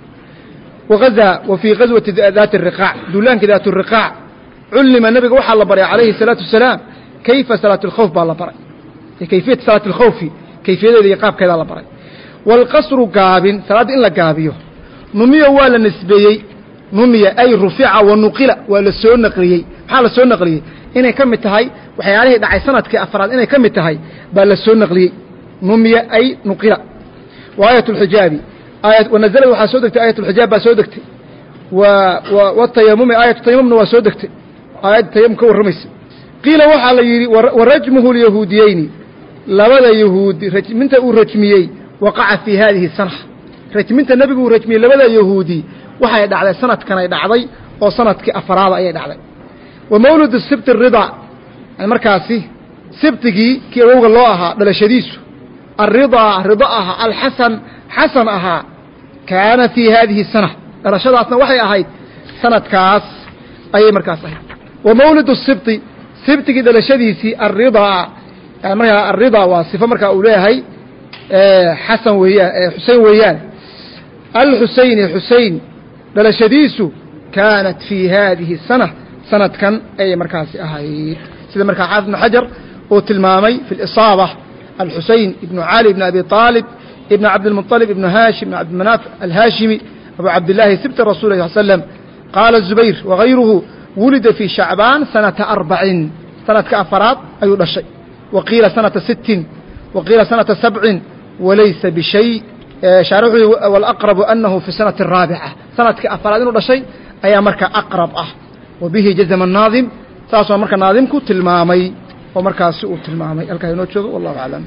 Wagazaa wa fii gazwati daati riqaac duulaankii daat riqaac. Cullima nabiga waxaa la baray calayhi salaatu wasalaam kayfa salaat alkhawf baa la baray. Kayfiyata salaat alkhawfi kayfiyadeeda iyo qaabkeedaa la baray. Waalqasru gaabin salaadda in la gaabiyo numiya waa la nisbeeyey numiya ay rufica wa nuqila waa la soo naqliyey. Maxaa la soo naqliyey? Inay ka mid tahay waxyaalihii dhacay sannadkii afraad inay ka mid tahay baa la soo naqliyey. Numiya ay nuqila. Wa aayat اlxijaabi wanazalad waxaa soo degtay aayat اlxijaab baa soo degtay. Watayamumi aayatu tayamumna waa soo degtay. Aayadda tayamum ka warramaysa. Qiila waxaa la yidhi wa rajmuhu lyahuudiyeyni labada yahuudi rajminta uu rajmiyey waqaca fii haadihi sana rajminta nebigu uu rajmiyey labada yahuudi waxay dhacday sanadkan ay dhacday oo sannadkii afaraada ayay dhacday wa mawlid sibti aridaa markaasi sibtigii kii awowga loo ahaa dhalashadiisu alridaa rido ahaa alxasan xasan ahaa kaana fii haadihi sana. Dhalashadaasna waxay ahayd sanadkaas ayay markaas ahayd. Wa mawlid sibti sibtigii dhalashadiisii alridaa markaa alridaa waa sifo markaa uu leeyahay xasan weeyaan xusein weeyaan. Alxuseyni xusein dhalashadiisu kaanat fii haadihi sana sanadkan ayay markaasi ahayd. Sida markaa xaafid ibnu xajar uu tilmaamay fi lisaaba alxusein ibnu cali ibn abi aalib ibn cabdilmuطalib ibnu haashim ibn cabdimanaaf alhaashimi abu cabdillaahi sibti rasul sal slm qaala zubayr wagayruhu wulida fii shacbaan sanata arbacin. Sanadka afaraad ayuu dhashay. Wa qiila sanata sittin wa qiila sanata sabcin walaysa bishay shaarixu walaqrabu anahu fi sanati araabica sannadkii afaraad inuu dhashay ayaa marka aqrab ah wa bihi jazama naadim saasoo marka naadimku tilmaamay oo markaasi uu tilmaamay. Halkaa inoo joogo wallahu aclam